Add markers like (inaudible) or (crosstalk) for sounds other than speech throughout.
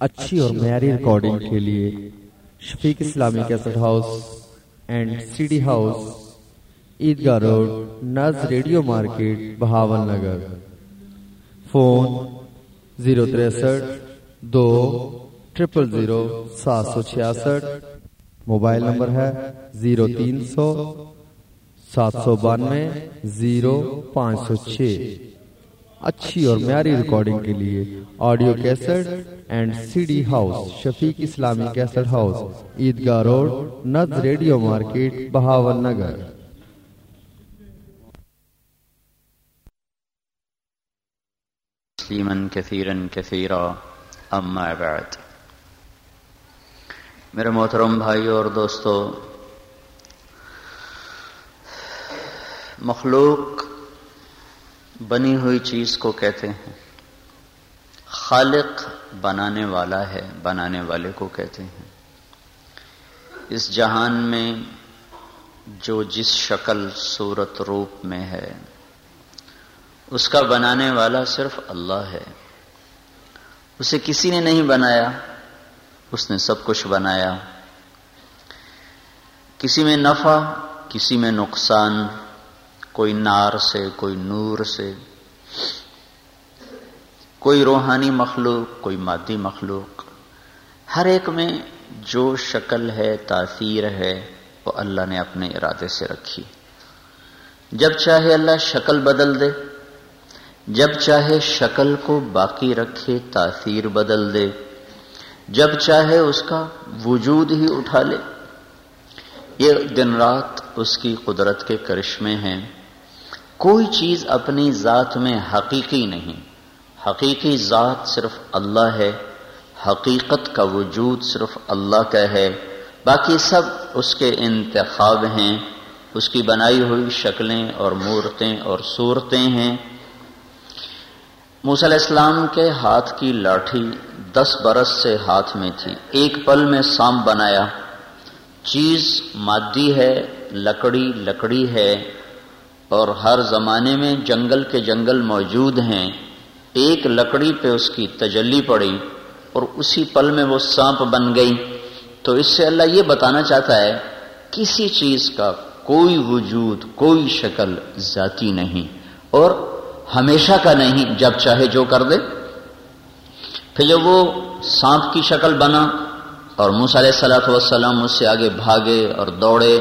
اچھی اور معیاری ریکارڈنگ کے لیے Shafiq Islami cassette house and C D house Eidgah road near radio market, Bahawalnagar. Phone zero تریسٹھ دو ٹریپل زیرو، سات سو چھیاسٹھ۔ موبائل نمبر ہے زیرو تین سو، سات سو بانوے، زیرو پانچ سو چھ۔ اچھی اور معیاری ریکارڈنگ کے لیے audio cassette and C D house Shafiq Islami cassette house Eidgah road ند ریڈیو مارکیٹ بہاول نگر اما بعد میرے محترم بھائی اور دوستو مخلوق بنی ہوئی چیز کو کہتے ہیں خالق بنانے والا ہے، بنانے والے کو کہتے ہیں۔ اس جہان میں جو جس شکل صورت روپ میں ہے، اس کا بنانے والا صرف اللہ ہے۔ اسے کسی نے نہیں بنایا، اس نے سب کچھ بنایا۔ کسی میں نفع، کسی میں نقصان، کوئی نار سے، کوئی نور سے۔ کوئی روحانی مخلوق، کوئی مادی مخلوق۔ ہر ایک میں جو شکل ہے، تاثیر ہے، وہ اللہ نے اپنے ارادے سے رکھی۔ جب چاہے اللہ شکل بدل دے، جب چاہے شکل کو باقی رکھے، تاثیر بدل دے۔ جب چاہے اس کا وجود ہی اٹھا لے۔ یہ دن رات اس کی قدرت کے کرشمے ہیں۔ کوئی چیز اپنی ذات میں حقیقی نہیں۔ حقیقی ذات صرف اللہ ہے، حقیقت کا وجود صرف اللہ کا ہے، باقی سب اس کے انتخاب ہیں، اس کی بنائی ہوئی شکلیں اور مورتیں اور صورتیں ہیں۔ موسی علیہ السلام کے ہاتھ کی لاٹھی دس برس سے ہاتھ میں تھی، ایک پل میں سام بنایا۔ چیز مادی ہے، لکڑی لکڑی ہے اور ہر زمانے میں جنگل کے جنگل موجود ہیں۔ ایک لکڑی پہ اس کی تجلی پڑی اور اسی پل میں وہ سانپ بن گئی۔ تو اس سے اللہ یہ بتانا چاہتا ہے، کسی چیز کا کوئی وجود، کوئی شکل ذاتی نہیں اور ہمیشہ کا نہیں، جب چاہے جو کر دے۔ پھر جب وہ سانپ کی شکل بنا اور علیہ سلاۃ وسلم اس سے آگے بھاگے اور دوڑے،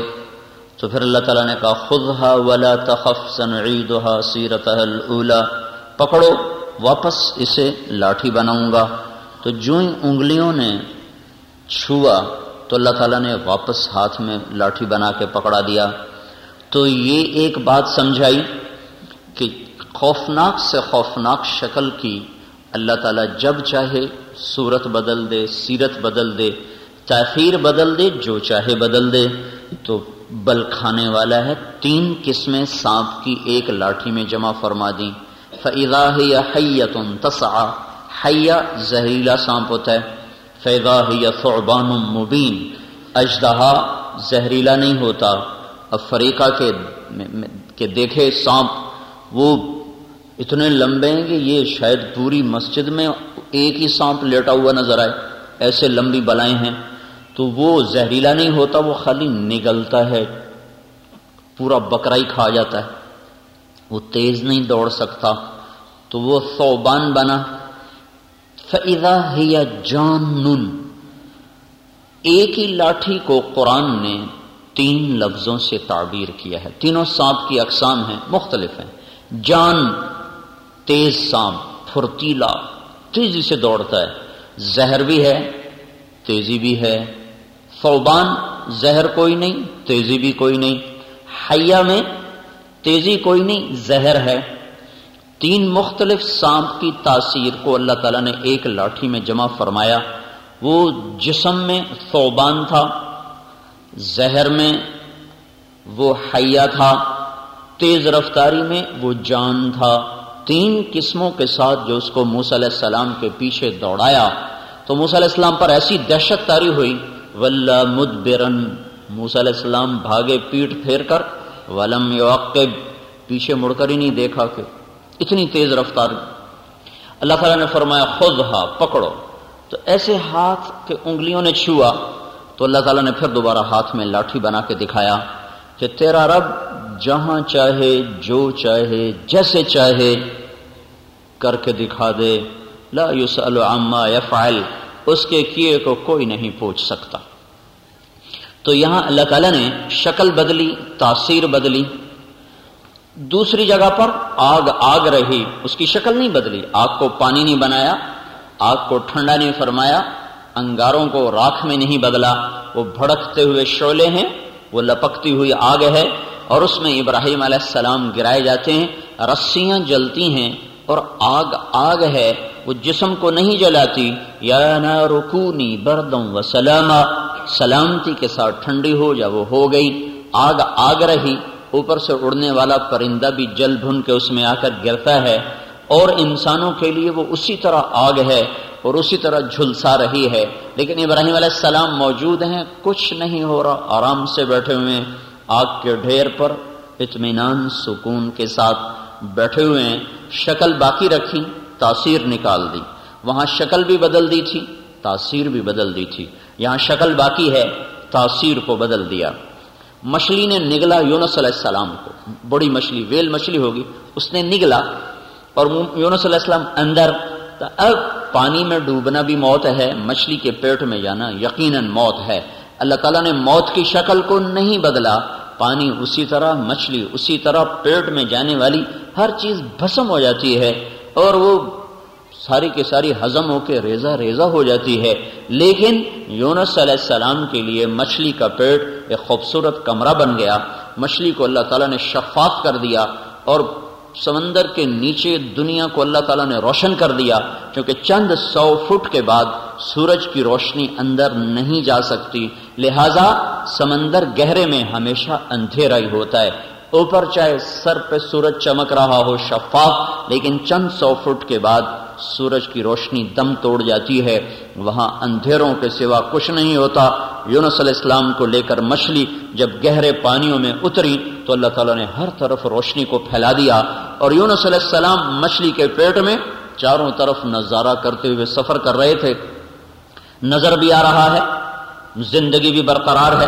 تو پھر اللہ تعالیٰ نے کہا خود ہا ولا تخف سیرت پکڑو۔ واپس اسے لاٹھی بناؤں گا۔ تو جو ہی انگلیوں نے چھوا، تو اللہ تعالیٰ نے واپس ہاتھ میں لاٹھی بنا کے پکڑا دیا۔ تو یہ ایک بات سمجھائی کہ خوفناک سے خوفناک شکل کی اللہ تعالیٰ جب چاہے صورت بدل دے، سیرت بدل دے، تاخیر بدل دے، جو چاہے بدل دے۔ تو بل کھانے والا ہے، تین قسمیں سانپ کی ایک لاٹھی میں جمع فرما دیں۔ فضا یا حیتن تسا حیا زہریلا سانپ ہوتا ہے۔ فیضا یا فعبان مبین اجدہا زہریلا نہیں ہوتا۔ اب فریقہ کے کہ دیکھے سانپ، وہ اتنے لمبے ہیں کہ یہ شاید پوری مسجد میں ایک ہی سانپ لیٹا ہوا نظر آئے۔ ایسے لمبی بلائیں ہیں۔ تو وہ زہریلا نہیں ہوتا، وہ خالی نگلتا ہے۔ پورا بکرائی کھا جاتا ہے۔ وہ تیز نہیں دوڑ سکتا، تو وہ صوبان بنا۔ فضا ہے جان۔ ایک ہی لاٹھی کو قرآن نے تین لفظوں سے تعبیر کیا ہے۔ تینوں سانپ کی اقسام ہیں، مختلف ہیں۔ جان، تیز سانپ، پھرتیلا، تیزی سے دوڑتا ہے۔ زہر بھی ہے، تیزی بھی ہے۔ صوبان زہر کوئی نہیں، تیزی بھی کوئی نہیں۔ حیا میں تیزی کوئی نہیں، زہر ہے۔ تین مختلف سانپ کی تاثیر کو اللہ تعالیٰ نے ایک لاٹھی میں جمع فرمایا۔ وہ جسم میں صوبان تھا، زہر میں وہ حیا تھا، تیز رفتاری میں وہ جان تھا۔ تین قسموں کے ساتھ جو اس کو موسی علیہ السلام کے پیچھے دوڑایا، تو موسی علیہ السلام پر ایسی دہشت تاری ہوئی۔ ولہ مدبرن موسی علیہ السلام بھاگے پیٹ پھیر کر ولم یعقب، پیچھے مڑ کر ہی نہیں دیکھا کہ اتنی تیز رفتار۔ اللہ تعالیٰ نے فرمایا خود ہا، پکڑو۔ تو ایسے ہاتھ کے انگلیوں نے چھوا تو اللہ تعالیٰ نے پھر دوبارہ ہاتھ میں لاٹھی بنا کے دکھایا کہ تیرا رب جہاں چاہے، جو چاہے، جیسے چاہے کر کے دکھا دے۔ لا یسأل عما یفعل، اس کے کیے کو کوئی نہیں پوچھ سکتا۔ تو یہاں اللہ تعالیٰ نے شکل بدلی، تاثیر بدلی۔ دوسری جگہ پر آگ آگ رہی، اس کی شکل نہیں بدلی۔ آگ کو پانی نہیں بنایا، آگ کو ٹھنڈا نہیں فرمایا، انگاروں کو راکھ میں نہیں بدلا۔ وہ بھڑکتے ہوئے شعلے ہیں، وہ لپکتی ہوئی آگ ہے اور اس میں ابراہیم علیہ السلام گرائے جاتے ہیں، رسیاں جلتی ہیں اور آگ آگ ہے، وہ جسم کو نہیں جلاتی۔ یا نہ رکونی بردم و سلامہ سلامتی کے ساتھ ٹھنڈی ہو جا، وہ ہو گئی۔ آگ آگ رہی۔ اوپر سے اڑنے والا پرندہ بھی جل بھن کے اس میں آ کر گرتا ہے۔ اور انسانوں کے لیے وہ اسی طرح آگ ہے اور اسی طرح جھلسا رہی ہے۔ لیکن ابراہیم علیہ السلام موجود ہیں، کچھ نہیں ہو رہا۔ آرام سے بیٹھے ہوئے ہیں۔ آگ کے ڈھیر پر اطمینان، سکون کے ساتھ بیٹھے ہوئے ہیں۔ شکل باقی رکھی، تاثیر نکال دی۔ وہاں شکل بھی بدل دی تھی، تاثیر بھی بدل دی تھی۔ یہاں شکل باقی ہے، تاثیر کو بدل دیا۔ مچھلی نے نگلا یونس علیہ السلام کو۔ بڑی مچھلی، ویل مچھلی ہوگی۔ اس نے نگلا اور یونس علیہ السلام اندر۔ اب پانی میں ڈوبنا بھی موت ہے، مچھلی کے پیٹ میں جانا یقیناً موت ہے۔ اللہ تعالیٰ نے موت کی شکل کو نہیں بدلا۔ پانی اسی طرح، مچھلی اسی طرح پیٹ میں جانے والی ہر چیز بھسم ہو جاتی ہے اور وہ ساری کی ساری ہزم ہو کے ریزہ ریزہ ہو جاتی ہے۔ لیکن یونس علیہ السلام کے لیے مچھلی کا پیٹ ایک خوبصورت کمرہ بن گیا۔ مچھلی کو اللہ تعالیٰ نے شفاف کر دیا اور سمندر کے نیچے دنیا کو اللہ تعالیٰ نے روشن کر دیا۔ کیونکہ چند سو فٹ کے بعد سورج کی روشنی اندر نہیں جا سکتی۔ لہذا سمندر گہرے میں ہمیشہ اندھیرا ہی ہوتا ہے۔ اوپر چاہے سر پہ سورج چمک رہا ہو شفاف، لیکن چند سو فٹ کے بعد سورج کی روشنی دم توڑ جاتی ہے۔ وہاں اندھیروں کے سوا کچھ نہیں ہوتا۔ یونس علیہ السلام کو لے کر مچھلی جب گہرے پانیوں میں اتری تو اللہ تعالیٰ نے ہر طرف روشنی کو پھیلا دیا۔ اور یونس علیہ السلام مچھلی کے پیٹ میں چاروں طرف نظارہ کرتے ہوئے سفر کر رہے تھے۔ نظر بھی آ رہا ہے۔ زندگی بھی برقرار ہے۔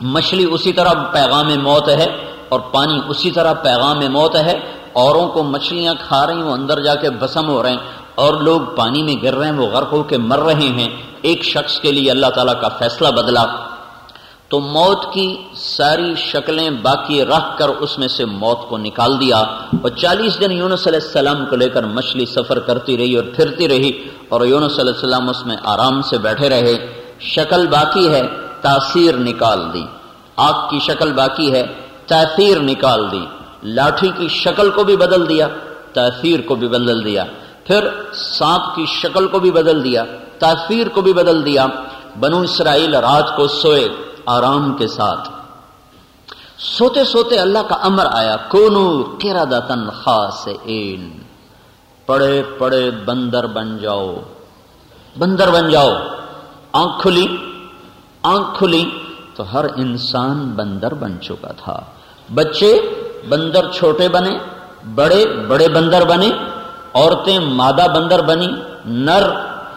مچھلی اسی طرح پیغام موت ہے اور پانی اسی طرح پیغام موت ہے۔ اوروں کو مچھلیاں کھا رہی وہ اندر جا کے بسم ہو رہے ہیں اور لوگ پانی میں گر رہے ہیں، وہ غرق ہو کے مر رہے ہیں۔ ایک شخص کے لیے اللہ تعالیٰ کا فیصلہ بدلا۔ تو موت کی ساری شکلیں باقی رکھ کر اس میں سے موت کو نکال دیا۔ اور چالیس دن یونس علیہ السلام کو لے کر مچھلی سفر کرتی رہی اور پھرتی رہی اور یونس علیہ السلام اس میں آرام سے بیٹھے رہے۔ شکل باقی ہے، تاثیر نکال دی۔ آگ کی شکل باقی ہے، تاثیر نکال دی۔ لاٹھی کی شکل کو بھی بدل دیا تاثیر کو بھی بدل دیا۔ پھر سانپ کی شکل کو بھی بدل دیا تاثیر کو بھی بدل دیا۔ بنو اسرائیل رات کو سوئے آرام کے ساتھ۔ سوتے سوتے اللہ کا امر آیا، کونو کیرا دتن خاص پڑے پڑے بندر بن جاؤ۔ بندر بن جاؤ۔ آنکھ کھلی آنکھ کھلی تو ہر انسان بندر بن چکا تھا۔ بچے بندر چھوٹے بنے، بڑے بڑے بندر بنے، عورتیں مادہ بندر بنی نر،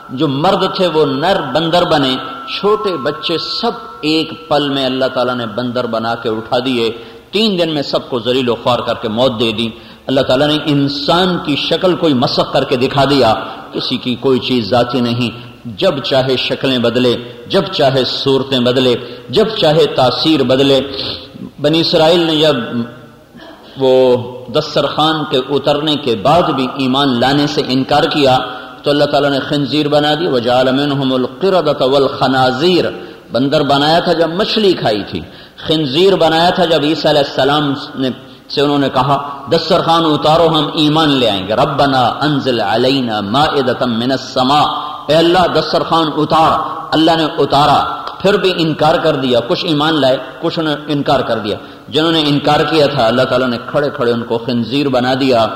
جو مرد تھے وہ نر بندر بنے، چھوٹے بچے سب ایک پل میں اللہ تعالیٰ نے بندر بنا کے اٹھا دیے، تین دن میں سب کو زریل و خوار کر کے موت دے دی۔ اللہ تعالیٰ نے انسان کی شکل کوئی مسق کر کے دکھا دیا، کسی کی کوئی چیز ذاتی نہیں۔ جب چاہے شکلیں بدلے، جب چاہے صورتیں بدلے، جب چاہے تاثیر بدلے۔ بنی اسرائیل نے جب وہ دسترخوان کے اترنے کے بعد بھی ایمان لانے سے انکار کیا تو اللہ تعالیٰ نے خنزیر بنا دی وہ جالمن والخنازیر۔ بندر بنایا تھا جب مچھلی کھائی تھی۔ خنزیر بنایا تھا جب عیسیٰ علیہ السلام نے سے انہوں نے کہا دسترخوان اتارو، ہم ایمان لے آئیں گے۔ ربنا انزل علینا مائدتم من السماء۔ اے اللہ دسترخوان اتار۔ اللہ نے اتارا، پھر بھی انکار کر دیا۔ کچھ ایمان لائے، کچھ نے انکار کر دیا۔ جنہوں نے انکار کیا تھا، اللہ تعالیٰ نے کھڑے کھڑے ان کو خنزیر بنا دیا،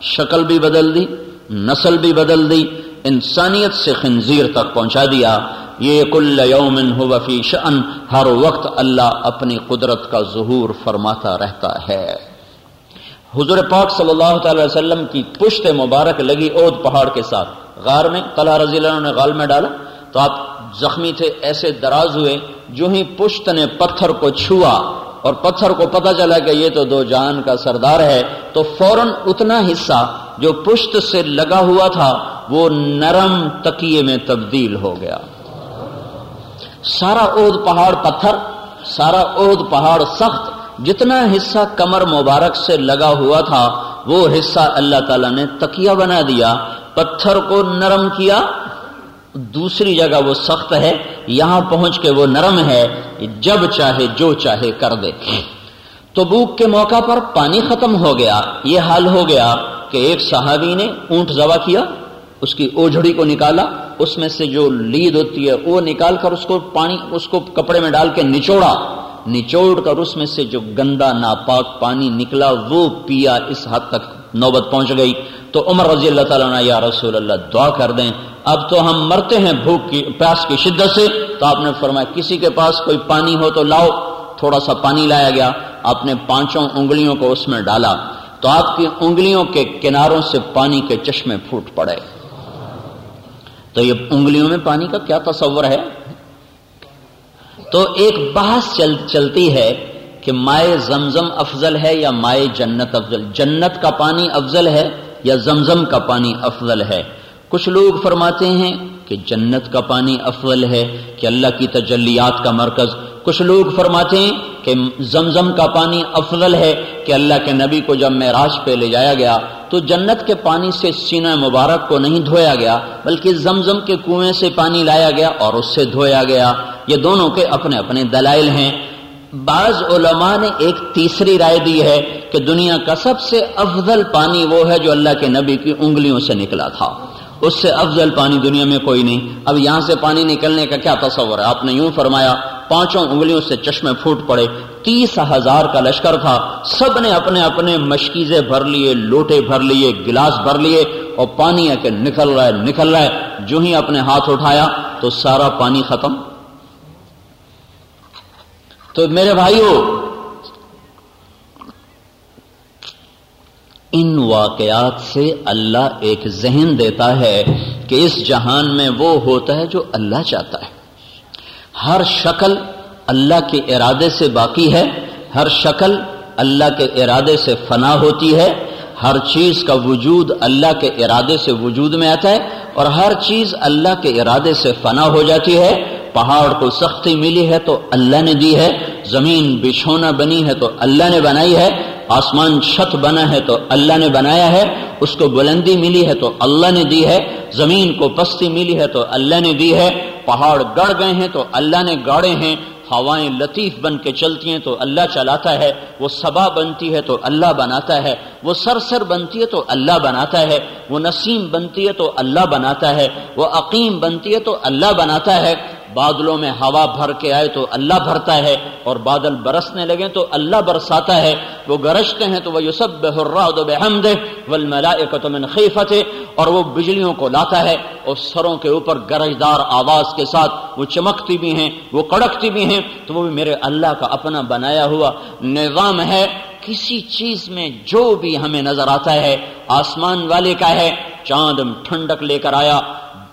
شکل بھی بدل دی، نسل بھی بدل دی، انسانیت سے خنزیر تک پہنچا دیا۔ یہ کل یومن ہو فی شأن، ہر وقت اللہ اپنی قدرت کا ظہور فرماتا رہتا ہے۔ حضور پاک صلی اللہ تعالی وسلم کی پشت مبارک لگی اود پہاڑ کے ساتھ۔ غار میں طلحہ رضی اللہ عنہ نے غال میں ڈالا۔ تو آپ زخمی تھے، ایسے دراز ہوئے، جو ہی پشت نے پتھر کو چھوا اور پتھر کو پتہ چلا کہ یہ تو دو جان کا سردار ہے، تو فوراً اتنا حصہ جو پشت سے لگا ہوا تھا، وہ نرم تکیے میں تبدیل ہو گیا۔ سارا عہد پہاڑ پتھر، سارا عہد پہاڑ سخت، جتنا حصہ کمر مبارک سے لگا ہوا تھا، وہ حصہ اللہ تعالیٰ نے تکیہ بنا دیا، پتھر کو نرم کیا دوسری جگہ وہ سخت ہے، یہاں پہنچ کے وہ نرم ہے، جب چاہے جو چاہے کر دے۔ تو بوک کے موقع پر پانی ختم ہو گیا۔ یہ حال ہو گیا کہ ایک صحابی نے اونٹ زبا کیا، اس کی اوجھڑی کو نکالا، اس میں سے جو لید ہوتی ہے، وہ نکال کر اس کو پانی، اس کو کپڑے میں ڈال کے نچوڑا۔ نچوڑ کر اس میں سے جو گندا، ناپاک پانی نکلا، وہ پیا اس حد تک نوبت پہنچ گئی۔ تو عمر رضی اللہ تعالیٰ نے یا رسول اللہ دعا کر دیں۔ اب تو ہم مرتے ہیں بھوک کی پیاس کی شدت سے۔ تو آپ نے فرمایا، کسی کے پاس کوئی پانی ہو تو لاؤ۔ تھوڑا سا پانی لایا گیا۔ آپ نے پانچوں انگلیوں کو اس میں ڈالا۔ تو آپ کی انگلیوں کے کناروں سے پانی کے چشمے پھوٹ پڑے۔ تو یہ انگلیوں میں پانی کا کیا تصور ہے؟ تو ایک بحث چل چلتی ہے۔ کہ مائع زمزم افضل ہے یا مائع جنت افضل؟ جنت کا پانی افضل ہے یا زمزم کا پانی افضل ہے؟ کچھ لوگ فرماتے ہیں کہ جنت کا پانی افضل ہے کہ اللہ کی تجلیات کا مرکز۔ کچھ لوگ فرماتے ہیں کہ زمزم کا پانی افضل ہے کہ اللہ کے نبی کو جب میں راج پہ لے جایا گیا تو جنت کے پانی سے سینہ مبارک کو نہیں دھویا گیا، بلکہ زمزم کے کنویں سے پانی لایا گیا اور اس سے دھویا گیا۔ یہ دونوں کے اپنے اپنے دلائل ہیں۔ بعض علماء نے ایک تیسری رائے دی ہے کہ دنیا کا سب سے افضل پانی وہ ہے جو اللہ کے نبی کی انگلیوں سے نکلا تھا۔ اس سے افضل پانی دنیا میں کوئی نہیں۔ اب یہاں سے پانی نکلنے کا کیا تصور ہے؟ آپ نے یوں فرمایا، پانچوں انگلیوں سے چشمے پھوٹ پڑے۔ تیس ہزار کا لشکر تھا۔ سب نے اپنے اپنے مشکیزیں بھر لیے، لوٹے بھر لیے، گلاس بھر لیے اور پانی ہے کہ نکل رہا ہے، نکل رہا ہے۔ جو ہی اپنے ہاتھ اٹھایا تو سارا پانی ختم۔ تو میرے بھائیوں ان واقعات سے اللہ ایک ذہن دیتا ہے کہ اس جہان میں وہ ہوتا ہے جو اللہ چاہتا ہے۔ ہر شکل اللہ کے ارادے سے باقی ہے، ہر شکل اللہ کے ارادے سے فنا ہوتی ہے۔ ہر چیز کا وجود اللہ کے ارادے سے وجود میں آتا ہے اور ہر چیز اللہ کے ارادے سے فنا ہو جاتی ہے۔ پہاڑ کو سختی ملی ہے تو اللہ نے دی ہے۔ زمین بچھونا بنی ہے تو اللہ نے بنائی ہے آسمان چھت بنا ہے تو اللہ نے بنایا ہے اس کو بلندی ملی ہے تو اللہ نے دی ہے زمین کو پستی ملی ہے تو اللہ نے دی ہے پہاڑ گڑ گئے ہیں تو اللہ نے گاڑے ہیں ہوائیں لطیف بن کے چلتی ہیں تو اللہ چلاتا ہے وہ سبا بنتی ہے تو اللہ بناتا ہے وہ سرسر بنتی ہے تو اللہ بناتا ہے وہ نسیم بنتی ہے تو اللہ بناتا ہے وہ عقیم بنتی ہے تو اللہ بناتا ہے بادلوں میں ہوا بھر کے آئے تو اللہ بھرتا ہے اور بادل برسنے لگے تو اللہ برساتا ہے وہ گرجتے ہیں تو وہ یوسب بحمد من خیفت اور وہ بجلیوں کو لاتا ہے اور سروں کے اوپر گرجدار آواز کے ساتھ وہ چمکتی بھی ہیں، وہ کڑکتی بھی ہیں تو وہ بھی میرے اللہ کا اپنا بنایا ہوا نظام ہے۔ کسی چیز میں جو بھی ہمیں نظر آتا ہے، آسمان والے کا ہے۔ چاند ٹھنڈک لے کر آیا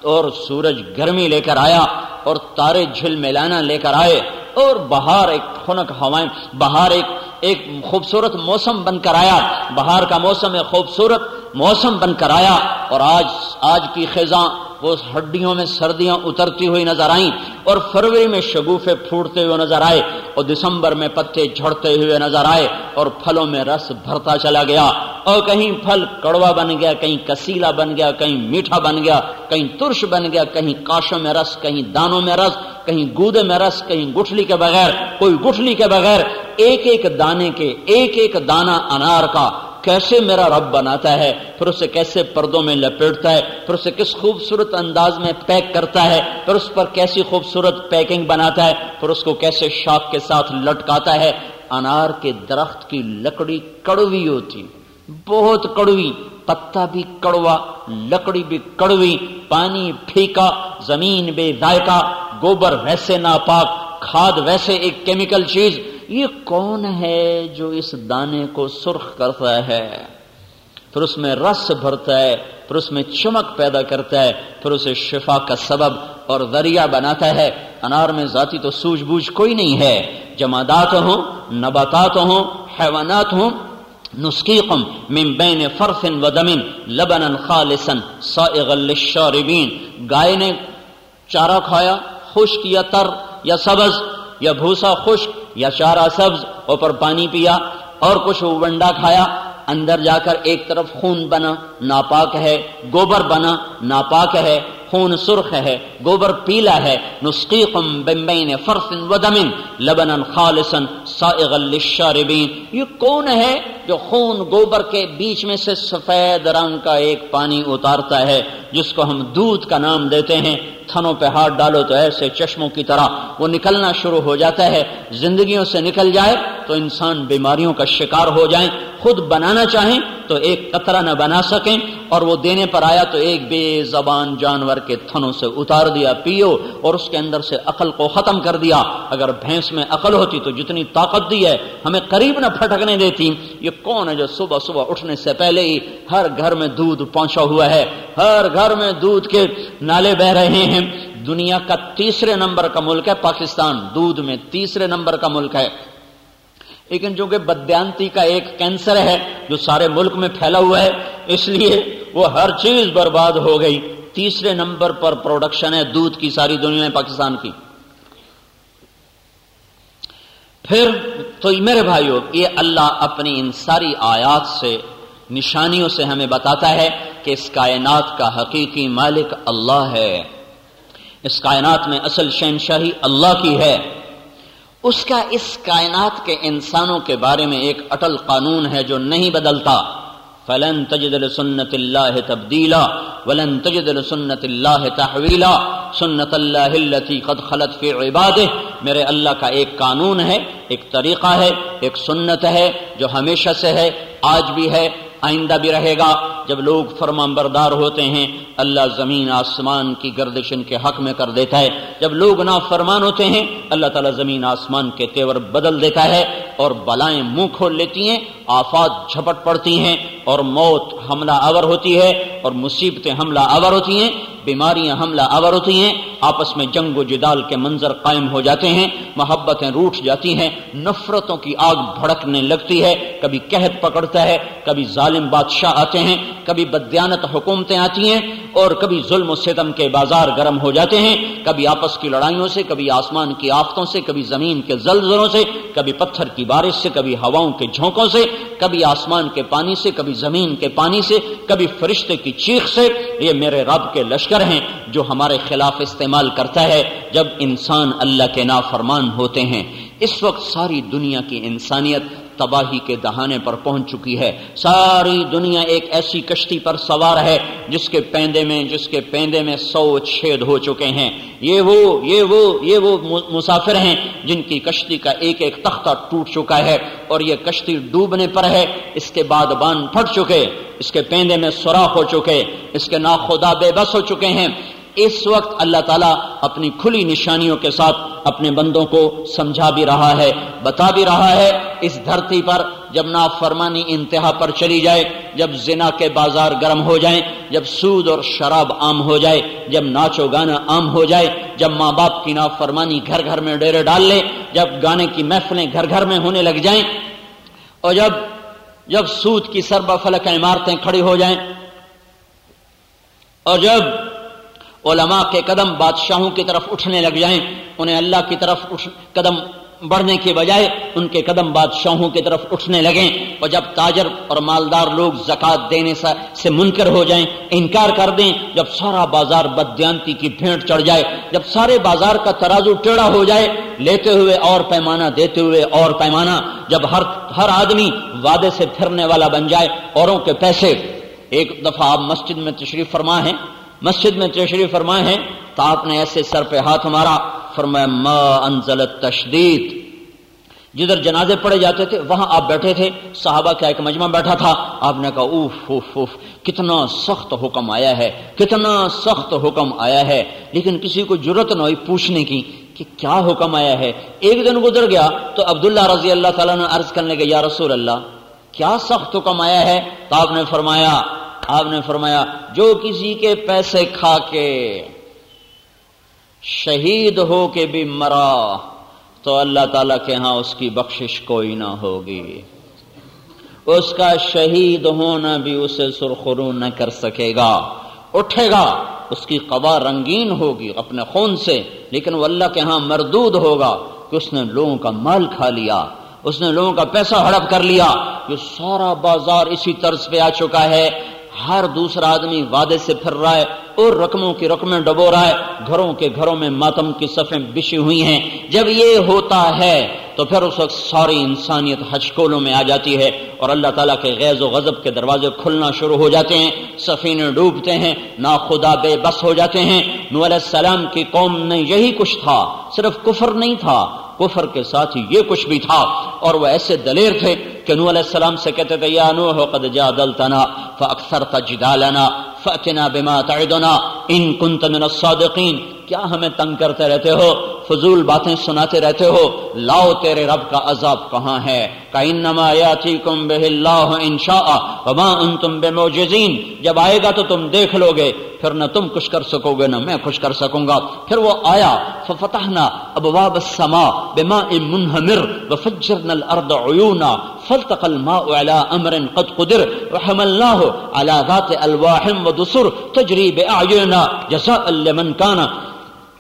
اور سورج گرمی لے کر آیا اور تارے جھل ملانا لے کر آئے اور بہار ایک خنک ہوائیں، بہار ایک ایک خوبصورت موسم بن کر آیا۔ بہار کا موسم ایک خوبصورت موسم بن کر آیا اور آج آج کی خزاں وہ ہڈیوں میں سردیاں اترتی ہوئی نظر آئیں اور فروری میں شگوفے پھوٹتے ہوئے نظر آئے اور دسمبر میں پتے جھڑتے ہوئے نظر آئے اور پھلوں میں رس بھرتا چلا گیا۔ اور کہیں پھل کڑوا بن گیا، کہیں کسیلا بن گیا، کہیں میٹھا بن گیا، کہیں ترش بن گیا، کہیں کاشوں میں رس، کہیں دانوں میں رس، کہیں گودے میں رس، کہیں گٹھلی کے بغیر، کوئی گٹھلی کے بغیر ایک ایک دانے کے ایک ایک دانا انار کا کیسے میرا رب بناتا ہے؟ پھر اسے کیسے پردوں میں لپیٹتا ہے؟ پھر اسے کس خوبصورت انداز میں پیک کرتا ہے؟ پھر اس پر کیسی خوبصورت پیکنگ بناتا ہے؟ پھر اس کو کیسے شاخ کے ساتھ لٹکاتا ہے؟ انار کے درخت کی لکڑی کڑوی ہوتی بہت کڑوی، پتا بھی کڑوا، لکڑی بھی کڑوی، پانی پھیکا، زمین بے ذائقہ، گوبر ویسے ناپاک، کھاد ویسے ایک کیمیکل چیز۔ یہ کون ہے جو اس دانے کو سرخ کرتا ہے؟ پھر اس میں رس بھرتا ہے، پھر اس میں چمک پیدا کرتا ہے، پھر اسے شفا کا سبب اور ذریعہ بناتا ہے۔ انار میں ذاتی تو سوجھ بوجھ کوئی نہیں ہے۔ جمادات ہوں، نباتات ہوں، حیوانات ہوں نسقیقم من بین فرف و دمن لبنا خالصا سائغا للشاربین گائے نے چارہ کھایا، خشک یا تر یا سبز، یا بھوسا خشک یا چارہ سبز، اوپر پانی پیا اور کچھ ونڈا کھایا۔ اندر جا کر ایک طرف خون بنا، ناپاک ہے، گوبر بنا، ناپاک ہے۔ خون سرخ ہے، گوبر پیلا ہے نسقیقم بمبین فرس و دمن لبنا خالصا سائغا للشاربین۔ یہ کون ہے جو خون گوبر کے بیچ میں سے سفید رنگ کا ایک پانی اتارتا ہے، جس کو ہم دودھ کا نام دیتے ہیں؟ تھنوں پہ ہاتھ ڈالو تو ایسے چشموں کی طرح وہ نکلنا شروع ہو جاتا ہے۔ زندگیوں سے نکل جائے تو انسان بیماریوں کا شکار ہو جائیں۔ خود بنانا چاہیں تو ایک قطرہ نہ بنا سکیں۔ اور وہ دینے پر آیا تو ایک بے زبان جانور کے تھنوں سے اتار دیا۔ پیو اور اس کے اندر سے عقل کو ختم کر دیا۔ اگر بھینس میں عقل ہوتی تو جتنی طاقت دی ہے ہمیں قریب نہ پھٹکنے دیتی۔ یہ کون ہے جو صبح صبح اٹھنے سے پہلے ہی ہر گھر میں دودھ پہنچا ہوا ہے۔ ہر گھر میں دودھ کے نالے بہ رہے ہیں۔ دنیا کا تیسرے نمبر کا ملک ہے پاکستان، دودھ میں تیسرے نمبر کا ملک ہے۔ لیکن جو کہ بدیانتی کا ایک کینسر ہے جو سارے ملک میں پھیلا ہوا ہے، اس لیے وہ ہر چیز برباد ہو گئی۔ تیسرے نمبر پر پروڈکشن ہے دودھ کی، ساری دنیا میں پاکستان کی۔ پھر تو میرے بھائیوں یہ اللہ اپنی ان ساری آیات سے، نشانیوں سے ہمیں بتاتا ہے کہ اس کائنات کا حقیقی مالک اللہ ہے۔ اس کائنات میں اصل شہنشاہی اللہ کی ہے۔ اس کا اس کائنات کے انسانوں کے بارے میں ایک اٹل قانون ہے جو نہیں بدلتا۔ فلن تجد لسنت اللہ تبدیلا ولن تجد لسنت اللہ تحویلا سنت اللہ التي قد خلت فی عبادہ میرے اللہ کا ایک قانون ہے، ایک طریقہ ہے، ایک سنت ہے جو ہمیشہ سے ہے، آج بھی ہے۔ آئندہ بھی رہے گا جب لوگ فرمان بردار ہوتے ہیں، اللہ زمین آسمان کی گردشن کے حق میں کر دیتا ہے۔ جب لوگ نا فرمان ہوتے ہیں، اللہ تعالیٰ زمین آسمان کے تیور بدل دیتا ہے اور بلائیں منہ کھول لیتی ہیں۔ آفات جھپٹ پڑتی ہیں اور موت حملہ آور ہوتی ہے اور مصیبتیں حملہ آور ہوتی ہیں، بیماریاں حملہ آور ہوتی ہیں، آپس میں جنگ و جدال کے منظر قائم ہو جاتے ہیں، محبتیں روٹ جاتی ہیں، نفرتوں کی آگ بھڑکنے لگتی ہے، کبھی قحط پکڑتا ہے، کبھی ظالم بادشاہ آتے ہیں، کبھی بدیانت حکومتیں آتی ہیں اور کبھی ظلم و ستم کے بازار گرم ہو جاتے ہیں، کبھی آپس کی لڑائیوں سے، کبھی آسمان کی آفتوں سے، کبھی زمین کے زلزلوں سے، کبھی پتھر کی بارش سے، کبھی ہواؤں کے جھونکوں سے، کبھی آسمان کے پانی سے، کبھی زمین کے پانی سے، کبھی فرشتے کی چیخ سے۔ یہ میرے رب کے لشکر ہیں جو ہمارے خلاف استعمال کرتا ہے جب انسان اللہ کے نافرمان ہوتے ہیں۔ اس وقت ساری دنیا کی انسانیت تباہی کے دہانے پر پہنچ چکی ہے۔ ساری دنیا ایک ایسی کشتی پر سوار ہے، جس کے پیندے میں، جس کے پیندے میں سو چھید ہو چکے ہیں۔ یہ وہ یہ وہ یہ وہ مسافر ہیں جن کی کشتی کا ایک ایک تختہ ٹوٹ چکا ہے اور یہ کشتی ڈوبنے پر ہے۔ اس کے بعد بان پھٹ چکے، اس کے پیندے میں سوراخ ہو چکے، اس کے ناخدا بے بس ہو چکے ہیں۔ اس وقت اللہ تعالیٰ اپنی کھلی نشانیوں کے ساتھ اپنے بندوں کو سمجھا بھی رہا ہے، بتا بھی رہا ہے، اس دھرتی پر جب نافرمانی انتہا پر چلی جائے، جب زنا کے بازار گرم ہو جائیں، جب سود اور شراب عام ہو جائے، جب ناچ و گانا عام ہو جائے، جب ماں باپ کی نافرمانی گھر گھر میں ڈیرے ڈال لے، جب گانے کی محفلیں گھر گھر میں ہونے لگ جائیں، اور جب جب سود کی سربا فلک عمارتیں کھڑی ہو جائیں، اور جب علماء کے قدم بادشاہوں کی طرف اٹھنے لگ جائیں، انہیں اللہ کی طرف قدم بڑھنے کے بجائے ان کے قدم بادشاہوں کی طرف اٹھنے لگیں۔ اور جب تاجر اور مالدار لوگ زکات دینے سے منکر ہو جائیں، انکار کر دیں، جب سارا بازار بدیانتی کی بھیڑ چڑھ جائے، جب سارے بازار کا ترازو ٹیڑھا ہو جائے، لیتے ہوئے اور پیمانہ دیتے ہوئے اور پیمانہ، جب ہر ہر آدمی وعدے سے پھرنے والا بن جائے، اوروں کے پیسے۔ ایک دفعہ آپ مسجد میں تشریف فرما ہے مسجد میں تشریف فرمائے ہیں تو آپ نے ایسے سر پہ ہاتھ مارا، فرمایا، ما انزلت تشدید جدھر جنازے پڑے جاتے تھے، وہاں آپ بیٹھے تھے، صحابہ کا ایک مجمع بیٹھا تھا۔ آپ نے کہا، اوف اوف اوف، کتنا سخت حکم آیا ہے، کتنا سخت حکم آیا ہے۔ لیکن کسی کو ضرورت نہ ہوئی پوچھنے کی کہ کیا حکم آیا ہے۔ ایک دن گزر گیا تو عبداللہ رضی اللہ تعالیٰ نے عرض کرنے کے یا رسول اللہ، کیا سخت حکم آیا ہے؟ تو آپ نے فرمایا آپ نے فرمایا، جو کسی کے پیسے کھا کے شہید ہو کے بھی مرا، تو اللہ تعالی کے ہاں اس کی بخشش کوئی نہ ہوگی۔ اس کا شہید ہونا بھی اسے سرخرو نہ کر سکے گا۔ اٹھے گا، اس کی قبا رنگین ہوگی اپنے خون سے، لیکن وہ اللہ کے ہاں مردود ہوگا کہ اس نے لوگوں کا مال کھا لیا، اس نے لوگوں کا پیسہ ہڑپ کر لیا۔ یہ سارا بازار اسی طرز پہ آ چکا ہے۔ ہر دوسرا آدمی وعدے سے پھر رہا ہے اور رقموں کی رقمیں ڈبو رہا ہے۔ گھروں کے گھروں میں ماتم کی صفیں بچھی ہوئی ہیں۔ جب یہ ہوتا ہے تو پھر اس وقت ساری انسانیت ہچکولوں میں آ جاتی ہے اور اللہ تعالیٰ کے غیظ و غضب کے دروازے کھلنا شروع ہو جاتے ہیں۔ سفینے ڈوبتے ہیں نا خدا بے بس ہو جاتے ہیں۔ نو علیہ السلام کی قوم میں یہی کچھ تھا، صرف کفر نہیں تھا۔ کفر کے ساتھ یہ کچھ بھی تھا اور وہ ایسے دلیر تھے کہ نو علیہ السلام سے کہتے تھے، یا نوح، قد جادلتنا فاکثرت جدالنا فاتنا بما تعدنا ان كنت من الصادقین کیا ہمیں تنگ کرتے رہتے ہو؟ فضول باتیں سناتے رہتے ہو؟ لاؤ تیرے رب کا عذاب کہاں ہے؟ کَإِنَّمَا يَاتِيكُمْ بِهِ اللَّهُ إِن شَاءَ وَمَا أَنْتُمْ بِمُعْجِزِينَ جب آئے گا تو تم دیکھ لو گے، پھر نہ تم کچھ کر سکو گے، نہ میں کچھ کر سکوں گا۔ پھر وہ آیا، ففتحنا ابواب السماء بماء منہمر وفجرنا الارض عیونا فالتقى الماء على امر قد قدر وحملناه على ذات الواح ودسر تجري باعيننا جزاء لمن كان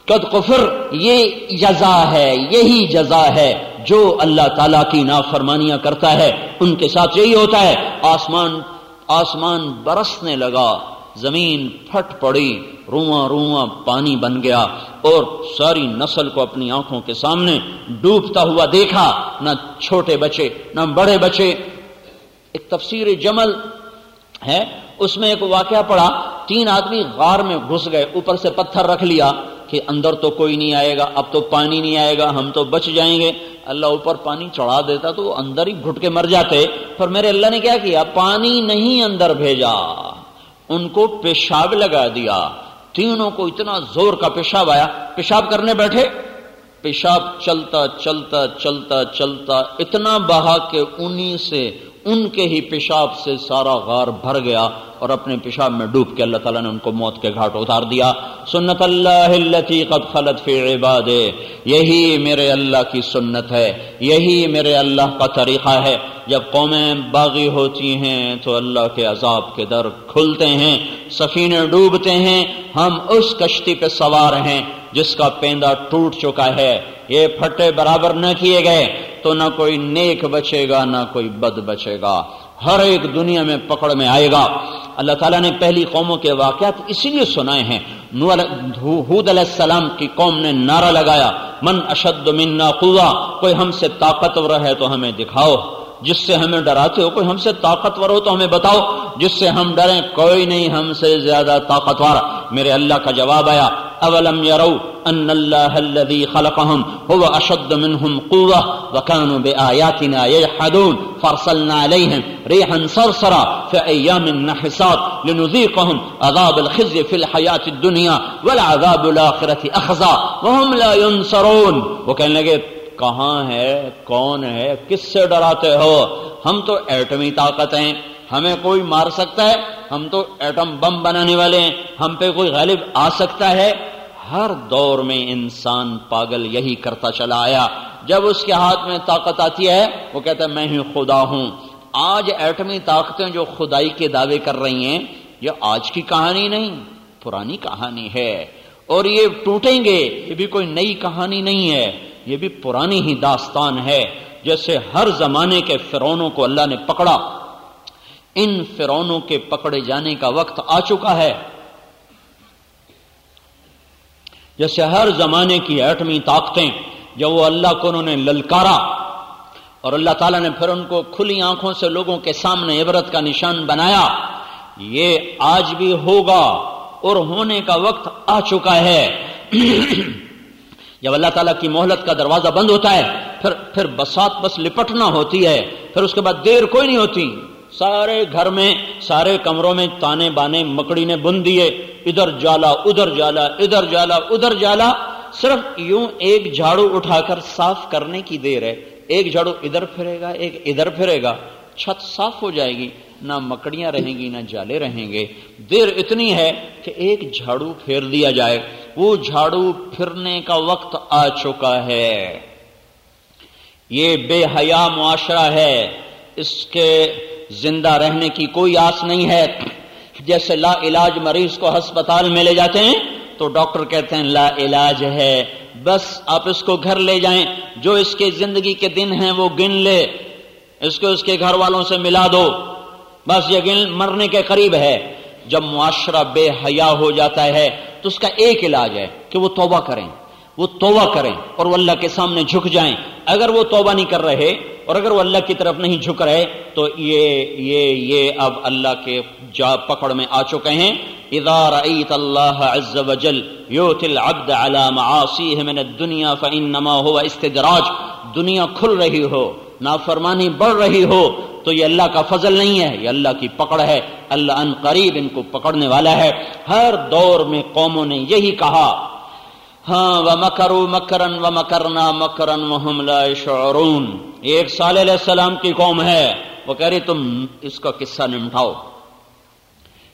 قد قفر یہ جزا ہے، یہی جزا ہے جو اللہ تعالی کی نافرمانیاں کرتا ہے۔ ان کے ساتھ یہی ہوتا ہے۔ آسمان آسمان برسنے لگا، زمین پھٹ پڑی، رواں رواں پانی بن گیا اور ساری نسل کو اپنی آنکھوں کے سامنے ڈوبتا ہوا دیکھا۔ نہ چھوٹے بچے، نہ بڑے بچے۔ ایک تفسیر جمل ہے۔ اس میں ایک واقعہ پڑا تین آدمی غار میں گھس گئے، اوپر سے پتھر رکھ لیا۔ کہ اندر تو کوئی نہیں آئے گا، اب تو پانی نہیں آئے گا، ہم تو بچ جائیں گے۔ اللہ اوپر پانی چڑھا دیتا تو اندر ہی گھٹ کے مر جاتے۔ پر میرے اللہ نے کیا کیا؟ پانی نہیں اندر بھیجا۔ ان کو پیشاب لگا دیا۔ تینوں کو اتنا زور کا پیشاب آیا۔ پیشاب کرنے بیٹھے۔ پیشاب چلتا چلتا چلتا چلتا، اتنا بہا کہ انہی سے ان کے ہی پیشاب سے سارا غار بھر گیا اور اپنے پیشاب میں ڈوب کے اللہ تعالیٰ نے ان کو موت کے گھاٹ اتار دیا۔ سنت اللہ قد خلط فی عباد یہی میرے اللہ کی سنت ہے۔ یہی میرے اللہ کا طریقہ ہے۔ جب قومیں باغی ہوتی ہیں تو اللہ کے عذاب کے در کھلتے ہیں، سفینے ڈوبتے ہیں۔ ہم اس کشتی پہ سوار ہیں جس کا پیندا ٹوٹ چکا ہے۔ یہ پھٹے برابر نہ کیے گئے۔ تو نہ کوئی نیک بچے گا، نہ کوئی بد بچے گا۔ ہر ایک دنیا میں پکڑ میں آئے گا۔ اللہ تعالیٰ نے پہلی قوموں کے واقعات اسی لیے سنائے ہیں۔ حود علیہ السلام کی قوم نے نعرہ لگایا، من اشد منا قوا کوئی ہم سے طاقتور ہے تو ہمیں دکھاؤ۔ جس سے ہمیں ڈراتے ہو کوئی ہم سے طاقتور ہو تو ہمیں بتاؤ جس سے ہم ڈریں کوئی نہیں ہم سے زیادہ طاقتور میرے اللہ کا جواب آیا اولم يروا ان الله الذي خلقهم هو اشد منهم قوه وكانوا باياتنا يجحدون فارسلنا عليهم ريحا صرصرا في ايام نحسات لنذيقهم عذاب الخزي في الحياه الدنيا والعذاب الاخره اخزى وهم لا ينصرون وكان لگے کہاں ہے، کون ہے، کس سے ڈراتے ہو؟ ہم تو ایٹمی طاقت ہیں۔ ہمیں کوئی مار سکتا ہے؟ ہم تو ایٹم بم بنانے والے ہیں۔ ہم پہ کوئی غالب آ سکتا ہے؟ ہر دور میں انسان پاگل یہی کرتا چلا آیا۔ جب اس کے ہاتھ میں طاقت آتی ہے، وہ کہتا ہے، میں ہی خدا ہوں۔ آج ایٹمی طاقتیں جو خدائی کے دعوے کر رہی ہیں، یہ آج کی کہانی نہیں، پرانی کہانی ہے۔ اور یہ ٹوٹیں گے، یہ بھی کوئی نئی کہانی نہیں ہے۔ یہ بھی پرانی ہی داستان ہے جیسے ہر زمانے کے فرونوں کو اللہ نے پکڑا۔ ان فرونوں کے پکڑے جانے کا وقت آ چکا ہے۔ جیسے ہر زمانے کی ایٹمی طاقتیں، جب وہ اللہ کو انہوں نے للکارا اور اللہ تعالیٰ نے پھر ان کو کھلی آنکھوں سے لوگوں کے سامنے عبرت کا نشان بنایا۔ یہ آج بھی ہوگا اور ہونے کا وقت آ چکا ہے۔ (clears throat) جب اللہ تعالیٰ کی مہلت کا دروازہ بند ہوتا ہے، پھر پھر بسات بس لپٹنا ہوتی ہے، پھر اس کے بعد دیر کوئی نہیں ہوتی۔ سارے گھر میں، سارے کمروں میں تانے بانے مکڑی نے بن دیے۔ ادھر جالا ادھر جالا ادھر جالا ادھر جالا۔ صرف یوں ایک جھاڑو اٹھا کر صاف کرنے کی دیر ہے۔ ایک جھاڑو ادھر پھرے گا، ایک ادھر پھرے گا۔ چھت صاف ہو جائے گی۔ نہ مکڑیاں رہیں گی نہ جالے رہیں گے۔ دیر اتنی ہے کہ ایک جھاڑو پھیر دیا جائے۔ وہ جھاڑو پھرنے کا وقت آ چکا ہے۔ یہ بے حیا معاشرہ ہے۔ اس کے زندہ رہنے کی کوئی آس نہیں ہے۔ جیسے لا علاج مریض کو ہسپتال میں لے جاتے ہیں تو ڈاکٹر کہتے ہیں لا علاج ہے۔ بس آپ اس کو گھر لے جائیں۔ جو اس کے زندگی کے دن ہیں وہ گن لے۔ اس کو اس کے گھر والوں سے ملا دو۔ بس یہ گن مرنے کے قریب ہے۔ جب معاشرہ بے حیا ہو جاتا ہے تو اس کا ایک علاج ہے کہ وہ توبہ کریں۔ وہ توبہ کریں اور وہ اللہ کے سامنے جھک جائیں۔ اگر وہ توبہ نہیں کر رہے اور اگر وہ اللہ کی طرف نہیں جھک رہے تو یہ یہ یہ اب اللہ کے جا پکڑ میں آ چکے ہیں۔ اذا رأيت الله عز وجل يؤتي العبد على معاصيه من الدنيا فانما هو استدراج۔ دنیا کھل رہی ہو، نافرمانی بڑھ رہی ہو تو یہ اللہ کا فضل نہیں ہے، یہ اللہ کی پکڑ ہے۔ اللہ ان قریب ان کو پکڑنے والا ہے۔ ہر دور میں قوموں نے یہی کہا۔ ہاں و مکرو مکرن و مکرنا مکرن وهم لا شعرون ایک صالح علیہ السلام کی قوم ہے۔ وہ کہہ رہی، تم اس کا قصہ نمٹاؤ۔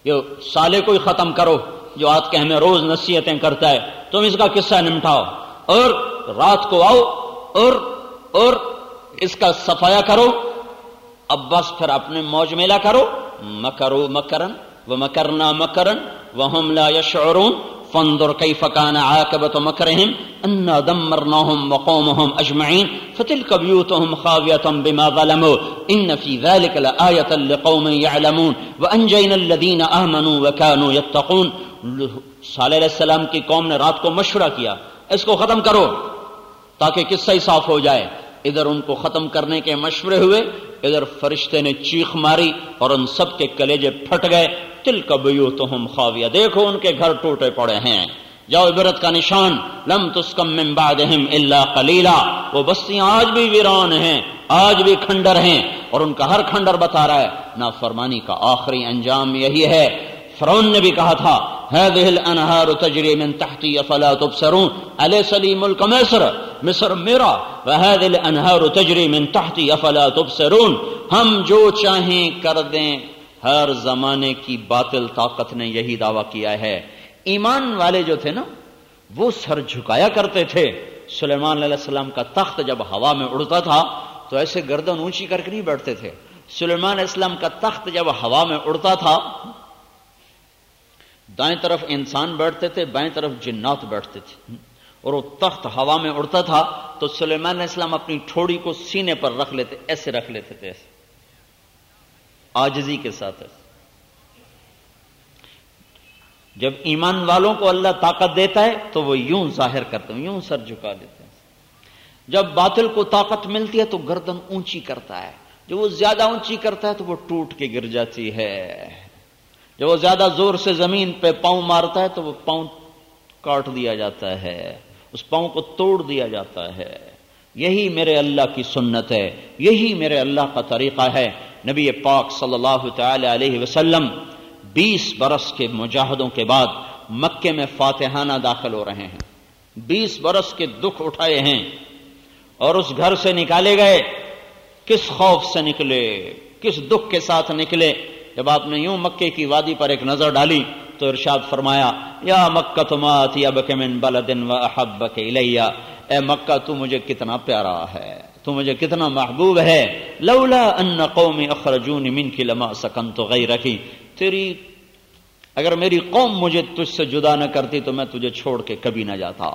یہ سالے کو ہی ختم کرو، جو آج کے ہمیں روز نصیحتیں کرتا ہے۔ تم اس کا قصہ نمٹاؤ۔ اور رات کو آؤ اور اور اس کا صفایا کرو۔ اب بس پھر اپنے موج میلا کرو۔ مکرو مکرن وہ مکرنا مکرن وہ لا یشعرون۔ فانظر كيف كان عاقبة مكرهم أنا دمرناهم وقومهم أجمعين فتلك بيوتهم خاوية بما ظلموا۔ إن في ذلك لآية لقوم يعلمون وأنجينا الذين آمنوا وكانوا يتقون صالح علیہ السلام کی قوم نے رات کو مشورہ کیا۔ اس کو ختم کرو تاکہ قصہ ہی صاف ہو جائے۔ ادھر ان کو ختم کرنے کے مشورے ہوئے۔ ادھر فرشتے نے چیخ ماری اور ان سب کے کلیجے پھٹ گئے۔ تل کبیو تو ہم خاویہ، دیکھو ان کے گھر ٹوٹے پڑے ہیں۔ جاؤ عبرت کا نشان، لم تسکم من بعدہم الا قلیلا۔ وہ بستیاں آج بھی ویران ہیں، آج بھی کھنڈر ہیں اور ان کا ہر کھنڈر بتا رہا ہے۔ نا فرمانی کا آخری انجام یہی ہے۔ فرون نے بھی کہا تھا، هذه الانهار تجري من تحتي فلا تبصرون اليس لي ملك مصر؟ مصر میرا، وهذه الانهار تجري من تحتي فلا تبصرون. ہم جو چاہیں کر دیں۔ ہر زمانے کی باطل طاقت نے یہی دعویٰ کیا ہے۔ ایمان والے جو تھے نا، وہ سر جھکایا کرتے تھے۔ سلیمان علیہ السلام کا تخت جب ہوا میں اڑتا تھا، تو ایسے گردن اونچی کر کے نہیں بیٹھتے تھے۔ سلیمان علیہ السلام کا تخت جب ہوا میں اڑتا تھا دائیں طرف انسان بیٹھتے تھے، بائیں طرف جنات بیٹھتے تھے۔ اور وہ تخت ہوا میں اڑتا تھا تو سلیمان علیہ السلام اپنی ٹھوڑی کو سینے پر رکھ لیتے، ایسے رکھ لیتے تھے، ایسے۔ آجزی کے ساتھ جب ایمان والوں کو اللہ طاقت دیتا ہے تو وہ یوں ظاہر کرتے ہیں، یوں سر جھکا دیتے ہیں۔ جب باطل کو طاقت ملتی ہے تو گردن اونچی کرتا ہے، جب وہ زیادہ اونچی کرتا ہے تو وہ ٹوٹ کے گر جاتی ہے۔ جب وہ زیادہ زور سے زمین پہ پاؤں مارتا ہے تو وہ پاؤں کاٹ دیا جاتا ہے، اس پاؤں کو توڑ دیا جاتا ہے۔ یہی میرے اللہ کی سنت ہے، یہی میرے اللہ کا طریقہ ہے۔ نبی پاک صلی اللہ تعالی علیہ وسلم بیس برس کے مجاہدوں کے بعد مکے میں فاتحانہ داخل ہو رہے ہیں۔ بیس برس کے دکھ اٹھائے ہیں اور اس گھر سے نکالے گئے۔ کس خوف سے نکلے، کس دکھ کے ساتھ نکلے؟ جب آپ نے یوں مکے کی وادی پر ایک نظر ڈالی تو ارشاد فرمایا، یا مکہ تمات یا بکمن بلدن و احب کے اے مکہ، تو مجھے کتنا پیارا ہے، تو مجھے کتنا محبوب ہے۔ لولا ان قوم اخرجون من کی لما سکن تو رکھی تیری، اگر میری قوم مجھے تجھ سے جدا نہ کرتی تو میں تجھے چھوڑ کے کبھی نہ جاتا۔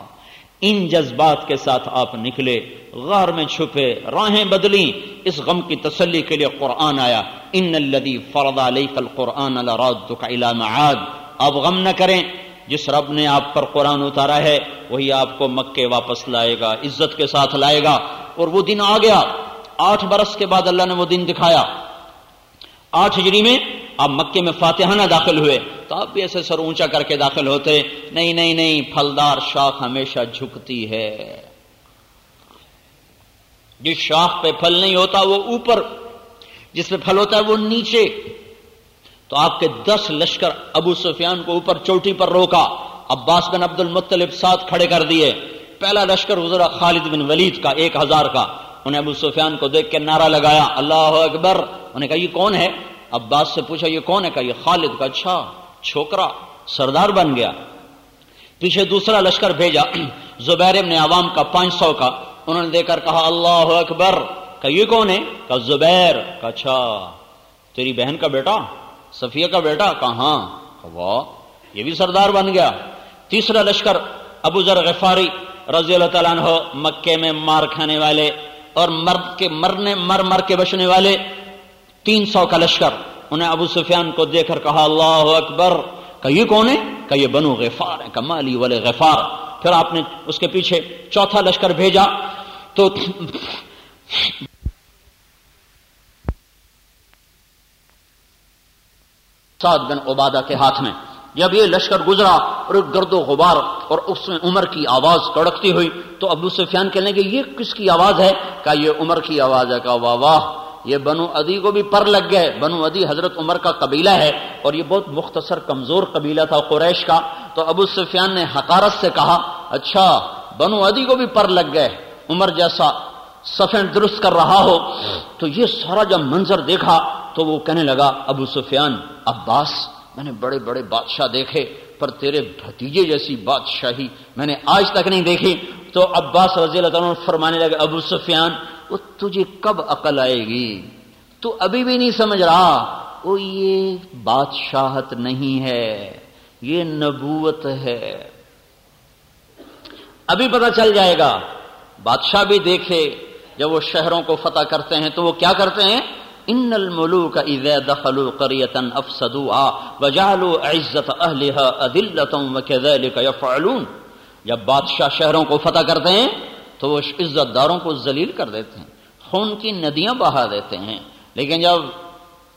ان جذبات کے ساتھ آپ نکلے، غار میں چھپے، راہیں بدلی اس غم کی تسلی کے لیے قرآن آیا، ان الذي فرض عليك القرآن لرادك الى معاد. آپ غم نہ کریں، جس رب نے آپ پر قرآن اتارا ہے، وہی آپ کو مکے واپس لائے گا، عزت کے ساتھ لائے گا۔ اور وہ دن آ گیا، آٹھ برس کے بعد اللہ نے وہ دن دکھایا۔ آٹھ ہجری میں آپ مکے میں فاتحانہ داخل ہوئے تو آپ بھی ایسے سر اونچا کر کے داخل ہوتے، نہیں نہیں نہیں، پھلدار شاخ ہمیشہ جھکتی ہے۔ جس شاخ پہ پھل نہیں ہوتا وہ اوپر، جس پہ پھل ہوتا ہے وہ نیچے۔ تو آپ کے دس لشکر ابو سفیان کو اوپر چوٹی پر روکا، عباس بن عبد المطلب ساتھ کھڑے کر دیے۔ پہلا لشکر گزرا خالد بن ولید کا، ایک ہزار کا۔ انہیں ابو سفیان کو دیکھ کے نعرہ لگایا، اللہ اکبر انہیں کہا، یہ کون ہے؟ عباس سے پوچھا، یہ کون ہے؟ کہا، یہ خالد. کا اچھا چھوکرا سردار بن گیا. پیچھے دوسرا لشکر بھیجا، (clears throat) زبیر ابن عوام کا پانچ سو کا۔ انہوں نے دیکھ کر کہا، اللہ اکبر. کہ یہ کون ہے؟ کہ زبیر. کہ اچھا تیری بہن کا بیٹا؟ صفیہ کا بیٹا؟ کہاں واہ، یہ بھی سردار بن گیا. تیسرا لشکر، ابو ذر غفاری رضی اللہ تعالیٰ عنہ مکے میں مار کھانے والے اور مر کے مرنے مر مر کے بچنے والے تین سو کا لشکر۔ انہیں ابو سفیان کو دیکھ کر کہا، اللہ اکبر! کہ یہ کون ہے؟ کہ یہ بنو غفار ہے کمالی والے غفار۔ پھر آپ نے اس کے پیچھے چوتھا لشکر بھیجا۔ تو سعد بن عبادہ کے ہاتھ میں۔ جب یہ لشکر گزرا اور گرد و غبار اور اس میں عمر کی آواز کڑکتی ہوئی، تو ابو سفیان کہنے کے یہ کس کی آواز ہے؟ کہ یہ عمر کی آواز ہے، کہ واہ واہ۔ یہ بنو ادی کو بھی پر لگ گئے۔ بنو ادی حضرت عمر کا قبیلہ ہے اور یہ بہت مختصر کمزور قبیلہ تھا قریش کا۔ تو ابو سفیان نے حقارت سے کہا اچھا بنو ادی کو بھی پر لگ گئے۔ عمر جیسا سفین درست کر رہا ہو۔ تو یہ سارا جب منظر دیکھا تو وہ کہنے لگا، ابو سفیان، عباس، میں نے بڑے بڑے بادشاہ دیکھے، پر تیرے بھتیجے جیسی بادشاہی میں نے آج تک نہیں دیکھی۔ تو عباس رضی اللہ تعالیٰ فرمانے لگے، ابو سفیان وہ تجھے کب عقل آئے گی؟ تو ابھی بھی نہیں سمجھ رہا۔ وہ یہ بادشاہت نہیں ہے، یہ نبوت ہے۔ ابھی پتہ چل جائے گا۔ بادشاہ بھی دیکھے، جب وہ شہروں کو فتح کرتے ہیں تو وہ کیا کرتے ہیں؟ ان الملوک اذا دخلوا قريه افسدوها وجعلوا عزت اهلها اذله وكذلك يفعلون۔ جب بادشاہ شہروں کو فتح کرتے ہیں تو وہ عزت داروں کو ذلیل کر دیتے ہیں، خون کی ندیاں بہا دیتے ہیں۔ لیکن جب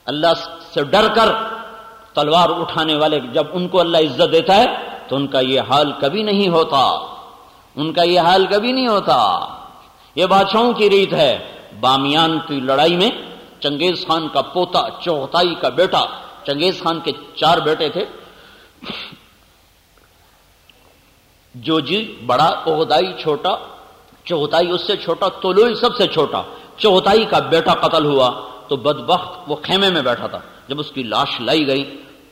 اللہ سے ڈر کر تلوار اٹھانے والے جب ان کو اللہ عزت دیتا ہے، تو ان کا یہ حال کبھی نہیں ہوتا۔ ان کا یہ حال کبھی نہیں ہوتا۔ یہ بادشاہوں کی ریت ہے۔ بامیان کی لڑائی میں چنگیز خان کا پوتا چوہتائی کا بیٹا، چنگیز خان کے چار بیٹے تھے۔ جو جی بڑا عہدائی چھوٹا چوتائی اس سے چھوٹا، تولوئی سب سے چھوٹا۔ چوہتائی کا بیٹا قتل ہوا تو بدبخت وہ خیمے میں بیٹھا تھا۔ جب اس کی لاش لائی گئی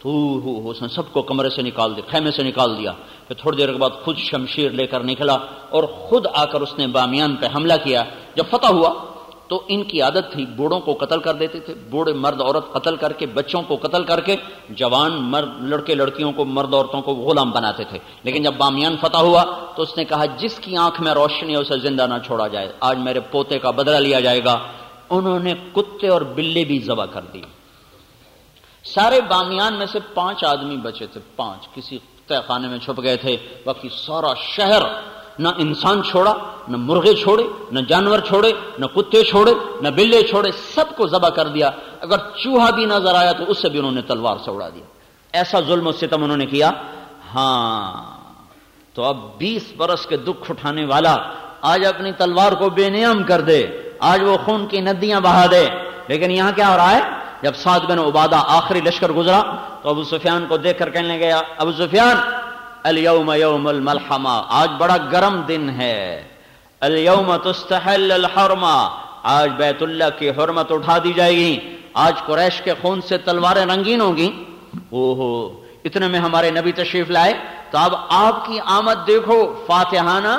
تو اس نے سب کو کمرے سے نکال دیا، خیمے سے نکال دیا۔ پھر تھوڑی دیر کے بعد خود شمشیر لے کر نکلا اور خود آ کر اس نے بامیان پہ حملہ کیا۔ جب فتح ہوا تو ان کی عادت تھی بوڑھوں کو قتل کر دیتے تھے، بوڑھے مرد عورت قتل کر کے، بچوں کو قتل کر کے جوان مرد، لڑکے لڑکیوں کو، مرد عورتوں کو غلام بناتے تھے۔ لیکن جب بامیان فتح ہوا تو اس نے کہا، جس کی آنکھ میں روشنی ہے، اسے زندہ نہ چھوڑا جائے۔ آج میرے پوتے کا بدلہ لیا جائے گا۔ انہوں نے کتے اور بلے بھی ذبح کر دی۔ سارے بامیان میں سے پانچ آدمی بچے تھے، پانچ۔ کسی تہ خانے میں چھپ گئے تھے، باقی سارا شہر نہ انسان چھوڑا، نہ مرغے چھوڑے، نہ جانور چھوڑے، نہ کتے چھوڑے، نہ بلے چھوڑے، سب کو ذبح کر دیا۔ اگر چوہا بھی نظر آیا تو اس سے بھی انہوں نے تلوار سے اڑا دیا۔ ایسا ظلم و ستم انہوں نے کیا؟ ہاں۔ تو اب بیس برس کے دکھ اٹھانے والا آج اپنی تلوار کو بے نیام کر دے، آج وہ خون کی ندیاں بہا دے۔ لیکن یہاں کیا ہو رہا ہے؟ جب سات بن عبادہ آخری لشکر گزرا تو ابو سفیان کو دیکھ کر کہنے گیا ابو سفیان اليوم یوم الملحمہ آج بڑا گرم دن ہے. اليوم تستحل الحرمہ آج بیت اللہ کی حرمت اٹھا دی جائے گی. آج قریش کے خون سے تلواریں رنگین ہوں گی. اوہو، اتنے میں ہمارے نبی تشریف لائے. تو اب آپ کی آمد دیکھو، فاتحانہ.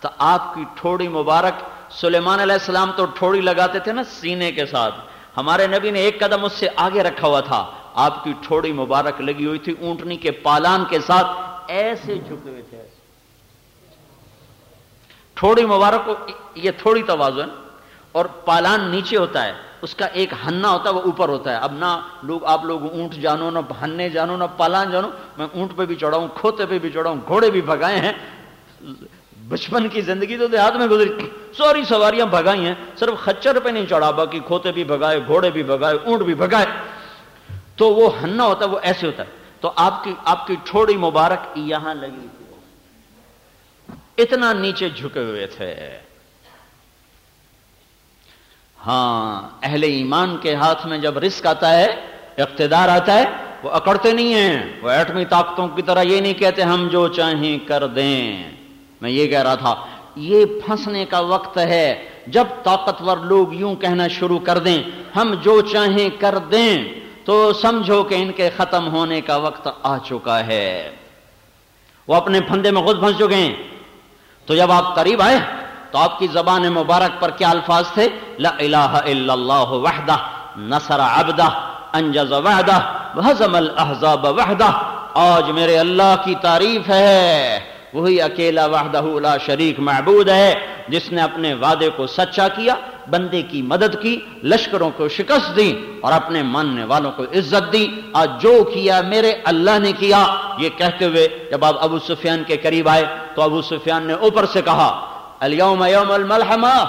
تو آپ کی ٹھوڑی مبارک. سلیمان علیہ السلام تو ٹھوڑی لگاتے تھے نا سینے کے ساتھ. ہمارے نبی نے ایک قدم اس سے آگے رکھا ہوا تھا. آپ کی ٹھوڑی مبارک لگی ہوئی تھی اونٹنی کے پالان کے ساتھ. ایسے جھکے ہوئے تھے ایسے۔ تھوڑی مبارک کو یہ تھوڑی توازن، اور پالان نیچے ہوتا ہے، اس کا ایک ہننا ہوتا ہے، وہ اوپر ہوتا ہے۔ اب نہ لوگ، آپ لوگ اونٹ جانو، نہ ہننے جانو، نہ پالان جانو، میں اونٹ پہ بھی چڑھاؤں، کھوتے پہ بھی چڑھاؤں، گھوڑے بھی بھگائے ہیں۔ بچپن کی زندگی تو دیہات میں گزری۔ سوری سواریاں بھگائی ہیں، صرف خچر پہ نہیں چڑھا، باقی کھوتے بھی بھگائے، گھوڑے بھی بھگائے، اونٹ بھی بھگائے۔ تو وہ ہننا ہوتا ہے، وہ ایسے ہوتا ہے۔ تو آپ کی آپ کی ٹھوڑی مبارک یہاں لگی تھی اتنا نیچے جھکے ہوئے تھے۔ ہاں اہل ایمان کے ہاتھ میں جب رسک آتا ہے، اقتدار آتا ہے، وہ اکڑتے نہیں ہیں۔ وہ ایٹمی طاقتوں کی طرح یہ نہیں کہتے ہم جو چاہیں کر دیں۔ میں یہ کہہ رہا تھا، یہ پھنسنے کا وقت ہے۔ جب طاقتور لوگ یوں کہنا شروع کر دیں، ہم جو چاہیں کر دیں۔ تو سمجھو کہ ان کے ختم ہونے کا وقت آ چکا ہے۔ وہ اپنے پھندے میں خود پھنس چکے ہیں۔ تو جب آپ قریب آئے، تو آپ کی زبان مبارک پر کیا الفاظ تھے؟ لا الہ الا اللہ وحدہ، نصر عبدہ، انجز وحدہ وحزم الاحزاب وحدہ۔ آج میرے اللہ کی تعریف ہے۔ وہی اکیلا وحدہ لا شریک معبود ہے، جس نے اپنے وعدے کو سچا کیا۔ بندے کی مدد کی، لشکروں کو شکست دی اور اپنے ماننے والوں کو عزت دی۔ آج جو کیا میرے اللہ نے کیا، یہ کہتے ہوئے جب آپ ابو سفیان کے قریب آئے تو ابو سفیان نے اوپر سے کہا، الیوم یوم الملحمہ،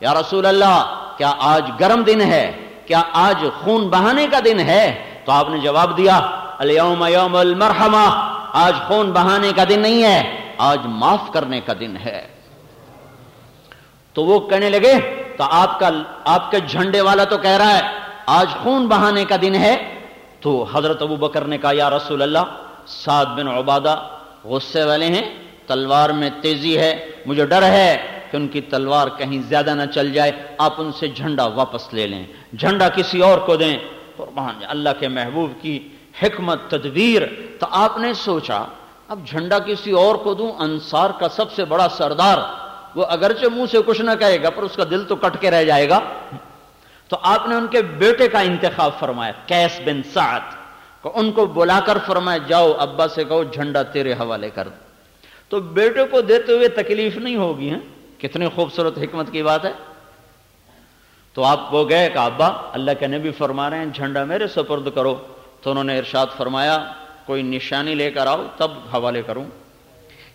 یا رسول اللہ، کیا آج گرم دن ہے؟ کیا آج خون بہانے کا دن ہے؟ تو آپ نے جواب دیا، الیوم یوم المرحمہ، آج خون بہانے کا دن نہیں ہے، آج معاف کرنے کا دن ہے۔ تو وہ کہنے لگے تو آپ کا، آپ کے جھنڈے والا تو کہہ رہا ہے، آج خون بہانے کا دن ہے، تو حضرت ابو بکر نے کہا، یا رسول اللہ، سعد بن عبادہ غصے والے ہیں، تلوار میں تیزی ہے، مجھے ڈر ہے کہ ان کی تلوار کہیں زیادہ نہ چل جائے، آپ ان سے جھنڈا واپس لے لیں، جھنڈا کسی اور کو دیں قربان جی، اللہ کے محبوب کی حکمت، تدبیر، تو آپ نے سوچا، اب جھنڈا کسی اور کو دوں، انصار کا سب سے بڑا سردار وہ اگرچہ منہ سے کچھ نہ کہے گا، پر اس کا دل تو کٹ کے رہ جائے گا۔ تو آپ نے ان کے بیٹے کا انتخاب فرمایا کیس بن سعد کو ان کو بلا کر فرمایا، جاؤ ابا سے کہو، جھنڈا تیرے حوالے کر دو۔ تو بیٹے کو دیتے ہوئے تکلیف نہیں ہوگی ہیں کتنی خوبصورت حکمت کی بات ہے۔ تو آپ وہ گئے کہ، ابا، اللہ کے نبی فرما رہے ہیں، جھنڈا میرے سپرد کرو۔ تو انہوں نے ارشاد فرمایا، کوئی نشانی لے کر آؤ، تب حوالے کروں۔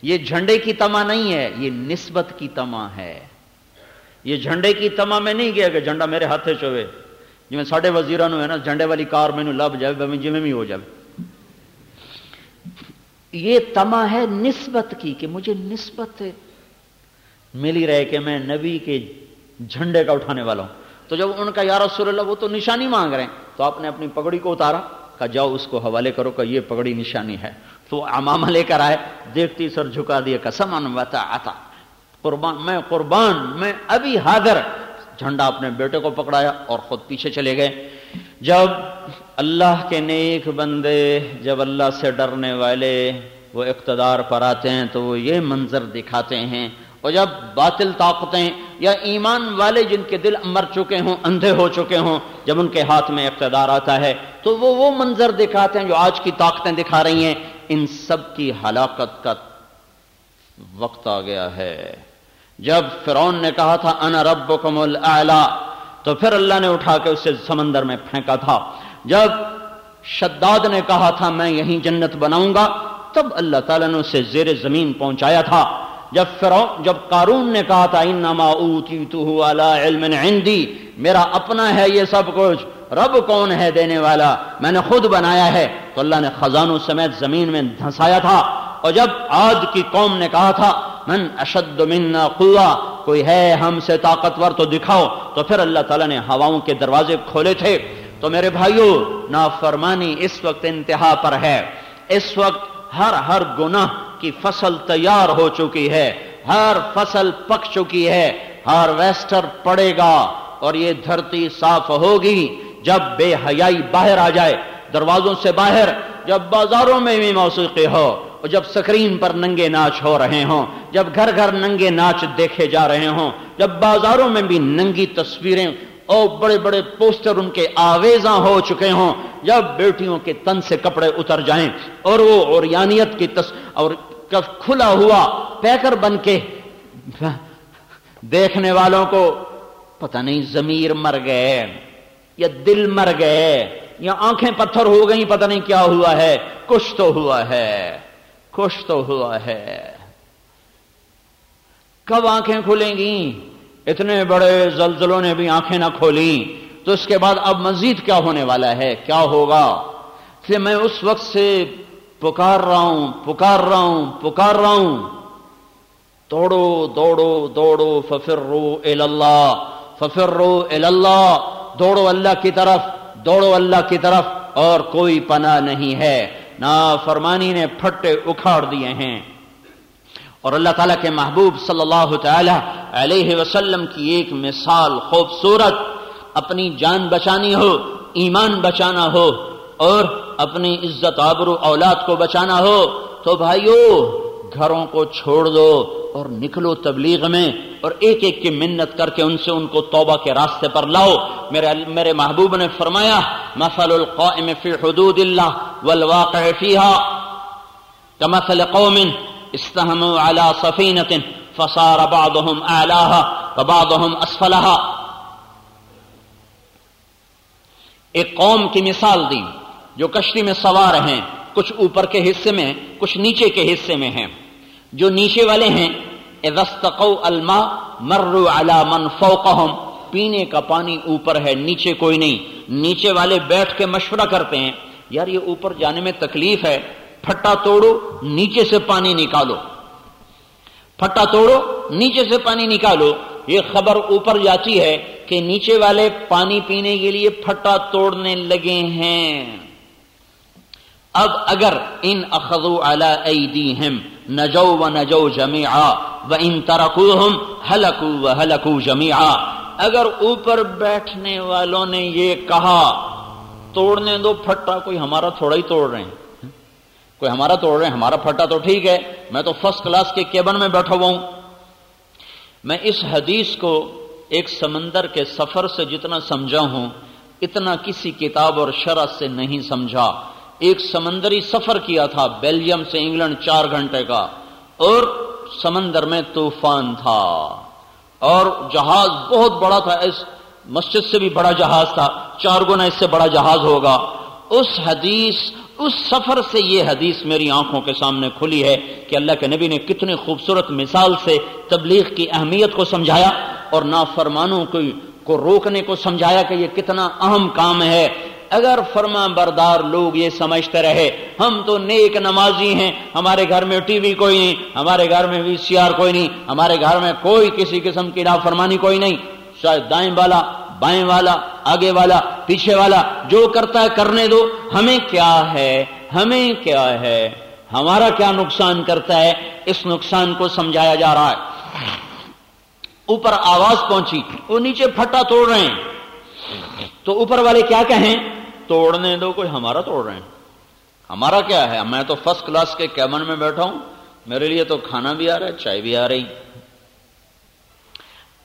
یہ جھنڈے کی تما نہیں ہے، یہ نسبت کی تما ہے۔ یہ جھنڈے کی تما میں نہیں گیا کہ جھنڈا میرے ہاتھ چوے جی میں ساڑھے وزیران ہے نا، جھنڈے والی کار میں لب جائے جی میں بھی ہو جائے۔ یہ تما ہے نسبت کی کہ مجھے نسبت ملی رہے کہ میں نبی کے جھنڈے کا اٹھانے والا ہوں۔ تو جب ان کا یا رسول اللہ وہ تو نشانی مانگ رہے ہیں، تو آپ نے اپنی پگڑی کو اتارا، کہا جاؤ اس کو حوالے کرو کہ یہ پگڑی نشانی ہے۔ تو امامہ لے کر آئے، دیکھتی سر جھکا دیا قسم انواتا آتا قربان، میں قربان، میں ابھی حاضر۔ جھنڈا اپنے بیٹے کو پکڑایا اور خود پیچھے چلے گئے۔ جب اللہ کے نیک بندے جب اللہ سے ڈرنے والے وہ اقتدار پر آتے ہیں تو وہ یہ منظر دکھاتے ہیں۔ اور جب باطل طاقتیں یا ایمان والے جن کے دل مر چکے ہوں، اندھے ہو چکے ہوں، جب ان کے ہاتھ میں اقتدار آتا ہے تو وہ وہ منظر دکھاتے ہیں جو آج کی طاقتیں دکھا رہی ہیں۔ ان سب کی ہلاکت کا وقت آ گیا ہے۔ جب فرعون نے کہا تھا، انا ربکم الاعلا تو پھر اللہ نے اٹھا کے اسے سمندر میں پھینکا تھا۔ جب شداد نے کہا تھا، میں یہیں جنت بناؤں گا تب اللہ تعالیٰ نے اسے زیر زمین پہنچایا تھا۔ جب فرعون، جب قارون نے کہا تھا، انما اوتیتو علی علم عندی میرا اپنا ہے یہ سب کچھ رب کون ہے دینے والا؟ میں نے خود بنایا ہے۔ تو اللہ نے خزانوں سمیت زمین میں دھنسایا تھا۔ اور جب آج کی قوم نے کہا تھا، من اشد منا قوہ کوئی ہے ہم سے طاقتور تو دکھاؤ۔ تو پھر اللہ تعالیٰ نے ہواؤں کے دروازے کھولے تھے۔ تو میرے بھائیوں نافرمانی اس وقت انتہا پر ہے۔ اس وقت ہر ہر گناہ کی فصل تیار ہو چکی ہے۔ ہر فصل پک چکی ہے۔ ہر ویسٹر پڑے گا اور یہ دھرتی صاف ہوگی۔ جب بے حیائی باہر آ جائے، دروازوں سے باہر، جب بازاروں میں بھی موسیقی ہو، اور جب سکرین پر ننگے ناچ ہو رہے ہوں، جب گھر گھر ننگے ناچ دیکھے جا رہے ہوں، جب بازاروں میں بھی ننگی تصویریں اور بڑے بڑے پوسٹر ان کے آویزاں ہو چکے ہوں، جب بیٹیوں کے تن سے کپڑے اتر جائیں، اور وہ اوریانیت کی تس، اور کھلا ہوا پیکر بن کے دیکھنے والوں کو پتہ نہیں، ضمیر مر گئے۔ یا دل مر گئے یا آنکھیں پتھر ہو گئی پتہ نہیں کیا ہوا ہے۔ کچھ تو ہوا ہے۔ کچھ تو ہوا ہے۔ کب آنکھیں کھلیں گی اتنے بڑے زلزلوں نے بھی آنکھیں نہ کھولی۔ تو اس کے بعد اب مزید کیا ہونے والا ہے؟ کیا ہوگا؟ اس لیے میں اس وقت سے پکار رہا ہوں، پکار رہا ہوں، پکار رہا ہوں۔ دوڑو دوڑو دوڑو ففر رو اللہ ففر رو اللہ۔ دوڑو اللہ کی طرف، دوڑو اللہ کی طرف اور کوئی پناہ نہیں ہے۔ نا فرمانی نے پھٹے اکھاڑ دیے ہیں۔ اور اللہ تعالیٰ کے محبوب صلی اللہ تعالی علیہ وسلم کی ایک مثال خوبصورت، اپنی جان بچانی ہو، ایمان بچانا ہو، اور اپنی عزت آبرو اولاد کو بچانا ہو۔ تو بھائیو گھروں کو چھوڑ دو اور نکلو تبلیغ میں اور ایک ایک کی منت کر کے ان سے ان کو توبہ کے راستے پر لاؤ۔ میرے میرے محبوب نے فرمایا، مثل القائم فی حدود اللہ والواقع فیها كمثل قوم استهموا على سفينة فصار بعضهم أعلاها وبعضهم أسفلها۔ ایک قوم کی مثال دی، جو کشتی میں سوار ہیں، کچھ اوپر کے حصے میں، کچھ نیچے کے حصے میں ہیں۔ جو نیچے والے ہیں الماء مروا على من فوقهم، پینے کا پانی اوپر ہے، نیچے کوئی نہیں۔ نیچے والے بیٹھ کے مشورہ کرتے ہیں، یار یہ اوپر جانے میں تکلیف ہے، پھٹا توڑو، نیچے سے پانی نکالو۔ پھٹا توڑو، نیچے سے پانی نکالو۔ یہ خبر اوپر جاتی ہے کہ نیچے والے پانی پینے کے لیے پھٹا توڑنے لگے ہیں۔ اب اگر ان اخذو علی ایدیہم نجو و نجو جمیعا و ان ترکوہم حلکو و حلکو جمیعا۔ اگر اوپر بیٹھنے والوں نے یہ کہا، توڑنے دو پھٹا، کوئی ہمارا تھوڑا ہی توڑ رہے ہیں۔ کوئی ہمارا توڑ رہے ہیں، ہمارا پھٹا تو ٹھیک ہے، میں تو فرسٹ کلاس کے کیبن میں بیٹھا ہوا ہوں۔ میں اس حدیث کو ایک سمندر کے سفر سے جتنا سمجھا ہوں، اتنا کسی کتاب اور شرح سے نہیں سمجھا۔ ایک سمندری سفر کیا تھا، بیلجیم سے انگلینڈ چار گھنٹے کا، اور سمندر میں طوفان تھا۔ اور جہاز بہت بڑا تھا، اس مسجد سے بھی بڑا جہاز تھا۔ چار گنا اس سے بڑا جہاز ہوگا۔ اس حدیث، اس سفر سے یہ حدیث میری آنکھوں کے سامنے کھلی ہے کہ اللہ کے نبی نے کتنے خوبصورت مثال سے تبلیغ کی اہمیت کو سمجھایا اور نافرمانوں کو روکنے کو سمجھایا کہ یہ کتنا اہم کام ہے۔ اگر فرما بردار لوگ یہ سمجھتے رہے، ہم تو نیک نمازی ہیں، ہمارے گھر میں ٹی وی کوئی نہیں، ہمارے گھر میں وی سی آر کوئی نہیں، ہمارے گھر میں کوئی کسی قسم کی نافرمانی کوئی نہیں۔ شاید دائیں والا بائیں والا، آگے والا، پیچھے والا، جو کرتا ہے کرنے دو۔ ہمیں کیا ہے؟ ہمیں کیا ہے؟ ہمارا کیا نقصان کرتا ہے؟ اس نقصان کو سمجھایا جا رہا ہے۔ اوپر آواز پہنچی، وہ نیچے پھٹا توڑ رہے ہیں۔ تو اوپر والے کیا کہیں؟ توڑنے دو، کوئی ہمارا توڑ رہے ہیں۔ ہمارا کیا ہے؟ میں تو فرسٹ کلاس کے کیبن میں بیٹھا ہوں۔ میرے لیے تو کھانا بھی آ رہا ہے، چائے بھی آ رہی۔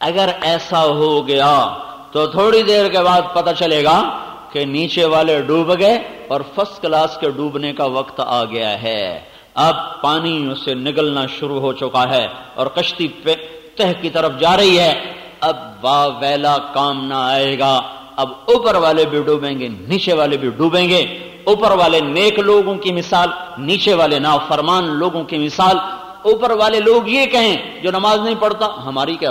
اگر ایسا ہو گیا تو تھوڑی دیر کے بعد پتہ چلے گا کہ نیچے والے ڈوب گئے اور فرسٹ کلاس کے ڈوبنے کا وقت آ گیا ہے۔ اب پانی اسے نگلنا شروع ہو چکا ہے اور کشتی تہ کی طرف جا رہی ہے۔ اب با ویلا کام نہ آئے گا۔ اب اوپر والے بھی ڈوبیں گے، نیچے والے بھی ڈوبیں گے۔ اوپر والے نیک لوگوں کی مثال، نیچے والے نافرمان لوگوں کی مثال۔ اوپر والے لوگ یہ کہیں، جو نماز نہیں پڑھتا، ہماری کیا؟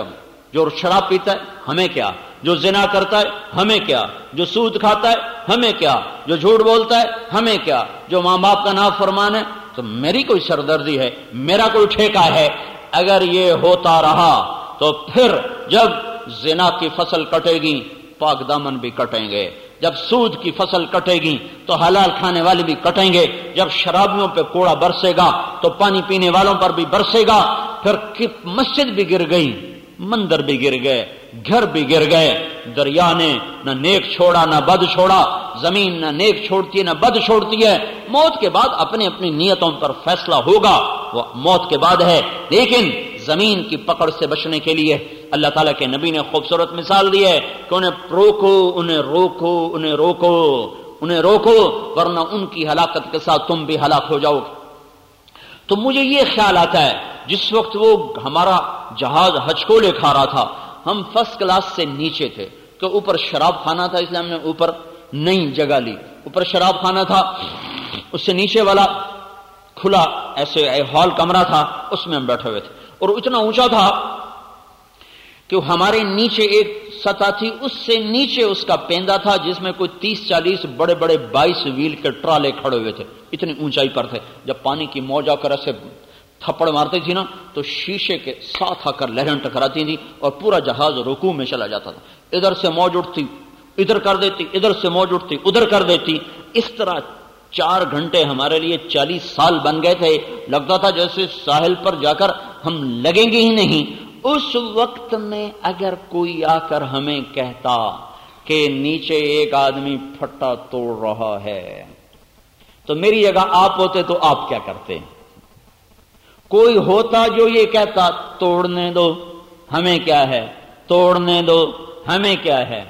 جو شراب پیتا ہے، ہمیں کیا؟ جو زنا کرتا ہے، ہمیں کیا؟ جو سود کھاتا ہے، ہمیں کیا؟ جو جھوٹ بولتا ہے، ہمیں کیا؟ جو ماں باپ کا نام فرمان ہے، تو میری کوئی سردردی ہے، میرا کوئی ٹھیکہ ہے۔ اگر یہ ہوتا رہا، تو پھر جب زنا کی فصل کٹے گی پاک دامن بھی کٹیں گے۔ جب سود کی فصل کٹے گی تو حلال کھانے والے بھی کٹیں گے۔ جب شرابیوں پہ کوڑا برسے گا تو پانی پینے والوں پر بھی برسے گا۔ پھر مسجد بھی گر گئی، مندر بھی گر گئے، گھر بھی گر گئے۔ دریا نے نہ نیک چھوڑا، نہ بد چھوڑا۔ زمین نہ نیک چھوڑتی ہے، نہ بد چھوڑتی ہے۔ موت کے بعد اپنی اپنی نیتوں پر فیصلہ ہوگا۔ وہ موت کے بعد ہے۔ لیکن زمین کی پکڑ سے بچنے کے لیے اللہ تعالیٰ کے نبی نے خوبصورت مثال دی ہے کہ انہیں روکو انہیں روکو انہیں روکو انہیں روکو، ورنہ ان کی ہلاکت کے ساتھ تم بھی ہلاک ہو جاؤ گے۔ تو مجھے یہ خیال آتا ہے، جس وقت وہ ہمارا جہاز حج کو لے کھا رہا تھا، ہم فرسٹ کلاس سے نیچے تھے۔ کہ اوپر شراب کھانا تھا اس لیے ہم نے اوپر نئی جگہ لی۔ اوپر شراب کھانا تھا، اس سے نیچے والا کھلا ایسے ہال کمرہ تھا، اس میں ہم بیٹھے ہوئے تھے۔ اور اتنا اونچا تھا کہ ہمارے نیچے ایک سطح تھی، اس سے نیچے اس کا پیندا تھا جس میں کوئی تیس، چالیس بڑے بڑے بائیس ویل کے ٹرالے کھڑے ہوئے تھے۔ اتنی اونچائی پر تھے۔ جب پانی کی موجہ کر ایسے تھپڑ مارتی تھی نا، تو شیشے کے ساتھ آ کر لہریں ٹکراتی تھی اور پورا جہاز رکو میں چلا جاتا تھا۔ ادھر سے موج اٹھتی، ادھر کر دیتی، ادھر سے موج اٹھتی، ادھر کر دیتی۔ اس طرح چار گھنٹے ہمارے لیے چالیس سال بن گئے تھے۔ لگتا تھا جیسے ساحل پر جا کر ہم لگیں گے ہی نہیں۔ اس وقت میں اگر کوئی آ کر ہمیں کہتا کہ نیچے ایک آدمی پھٹا توڑ رہا ہے، تو میری جگہ آپ ہوتے تو آپ کیا کرتے؟ کوئی ہوتا جو یہ کہتا، توڑنے دو، ہمیں کیا ہے؟ توڑنے دو، ہمیں کیا ہے؟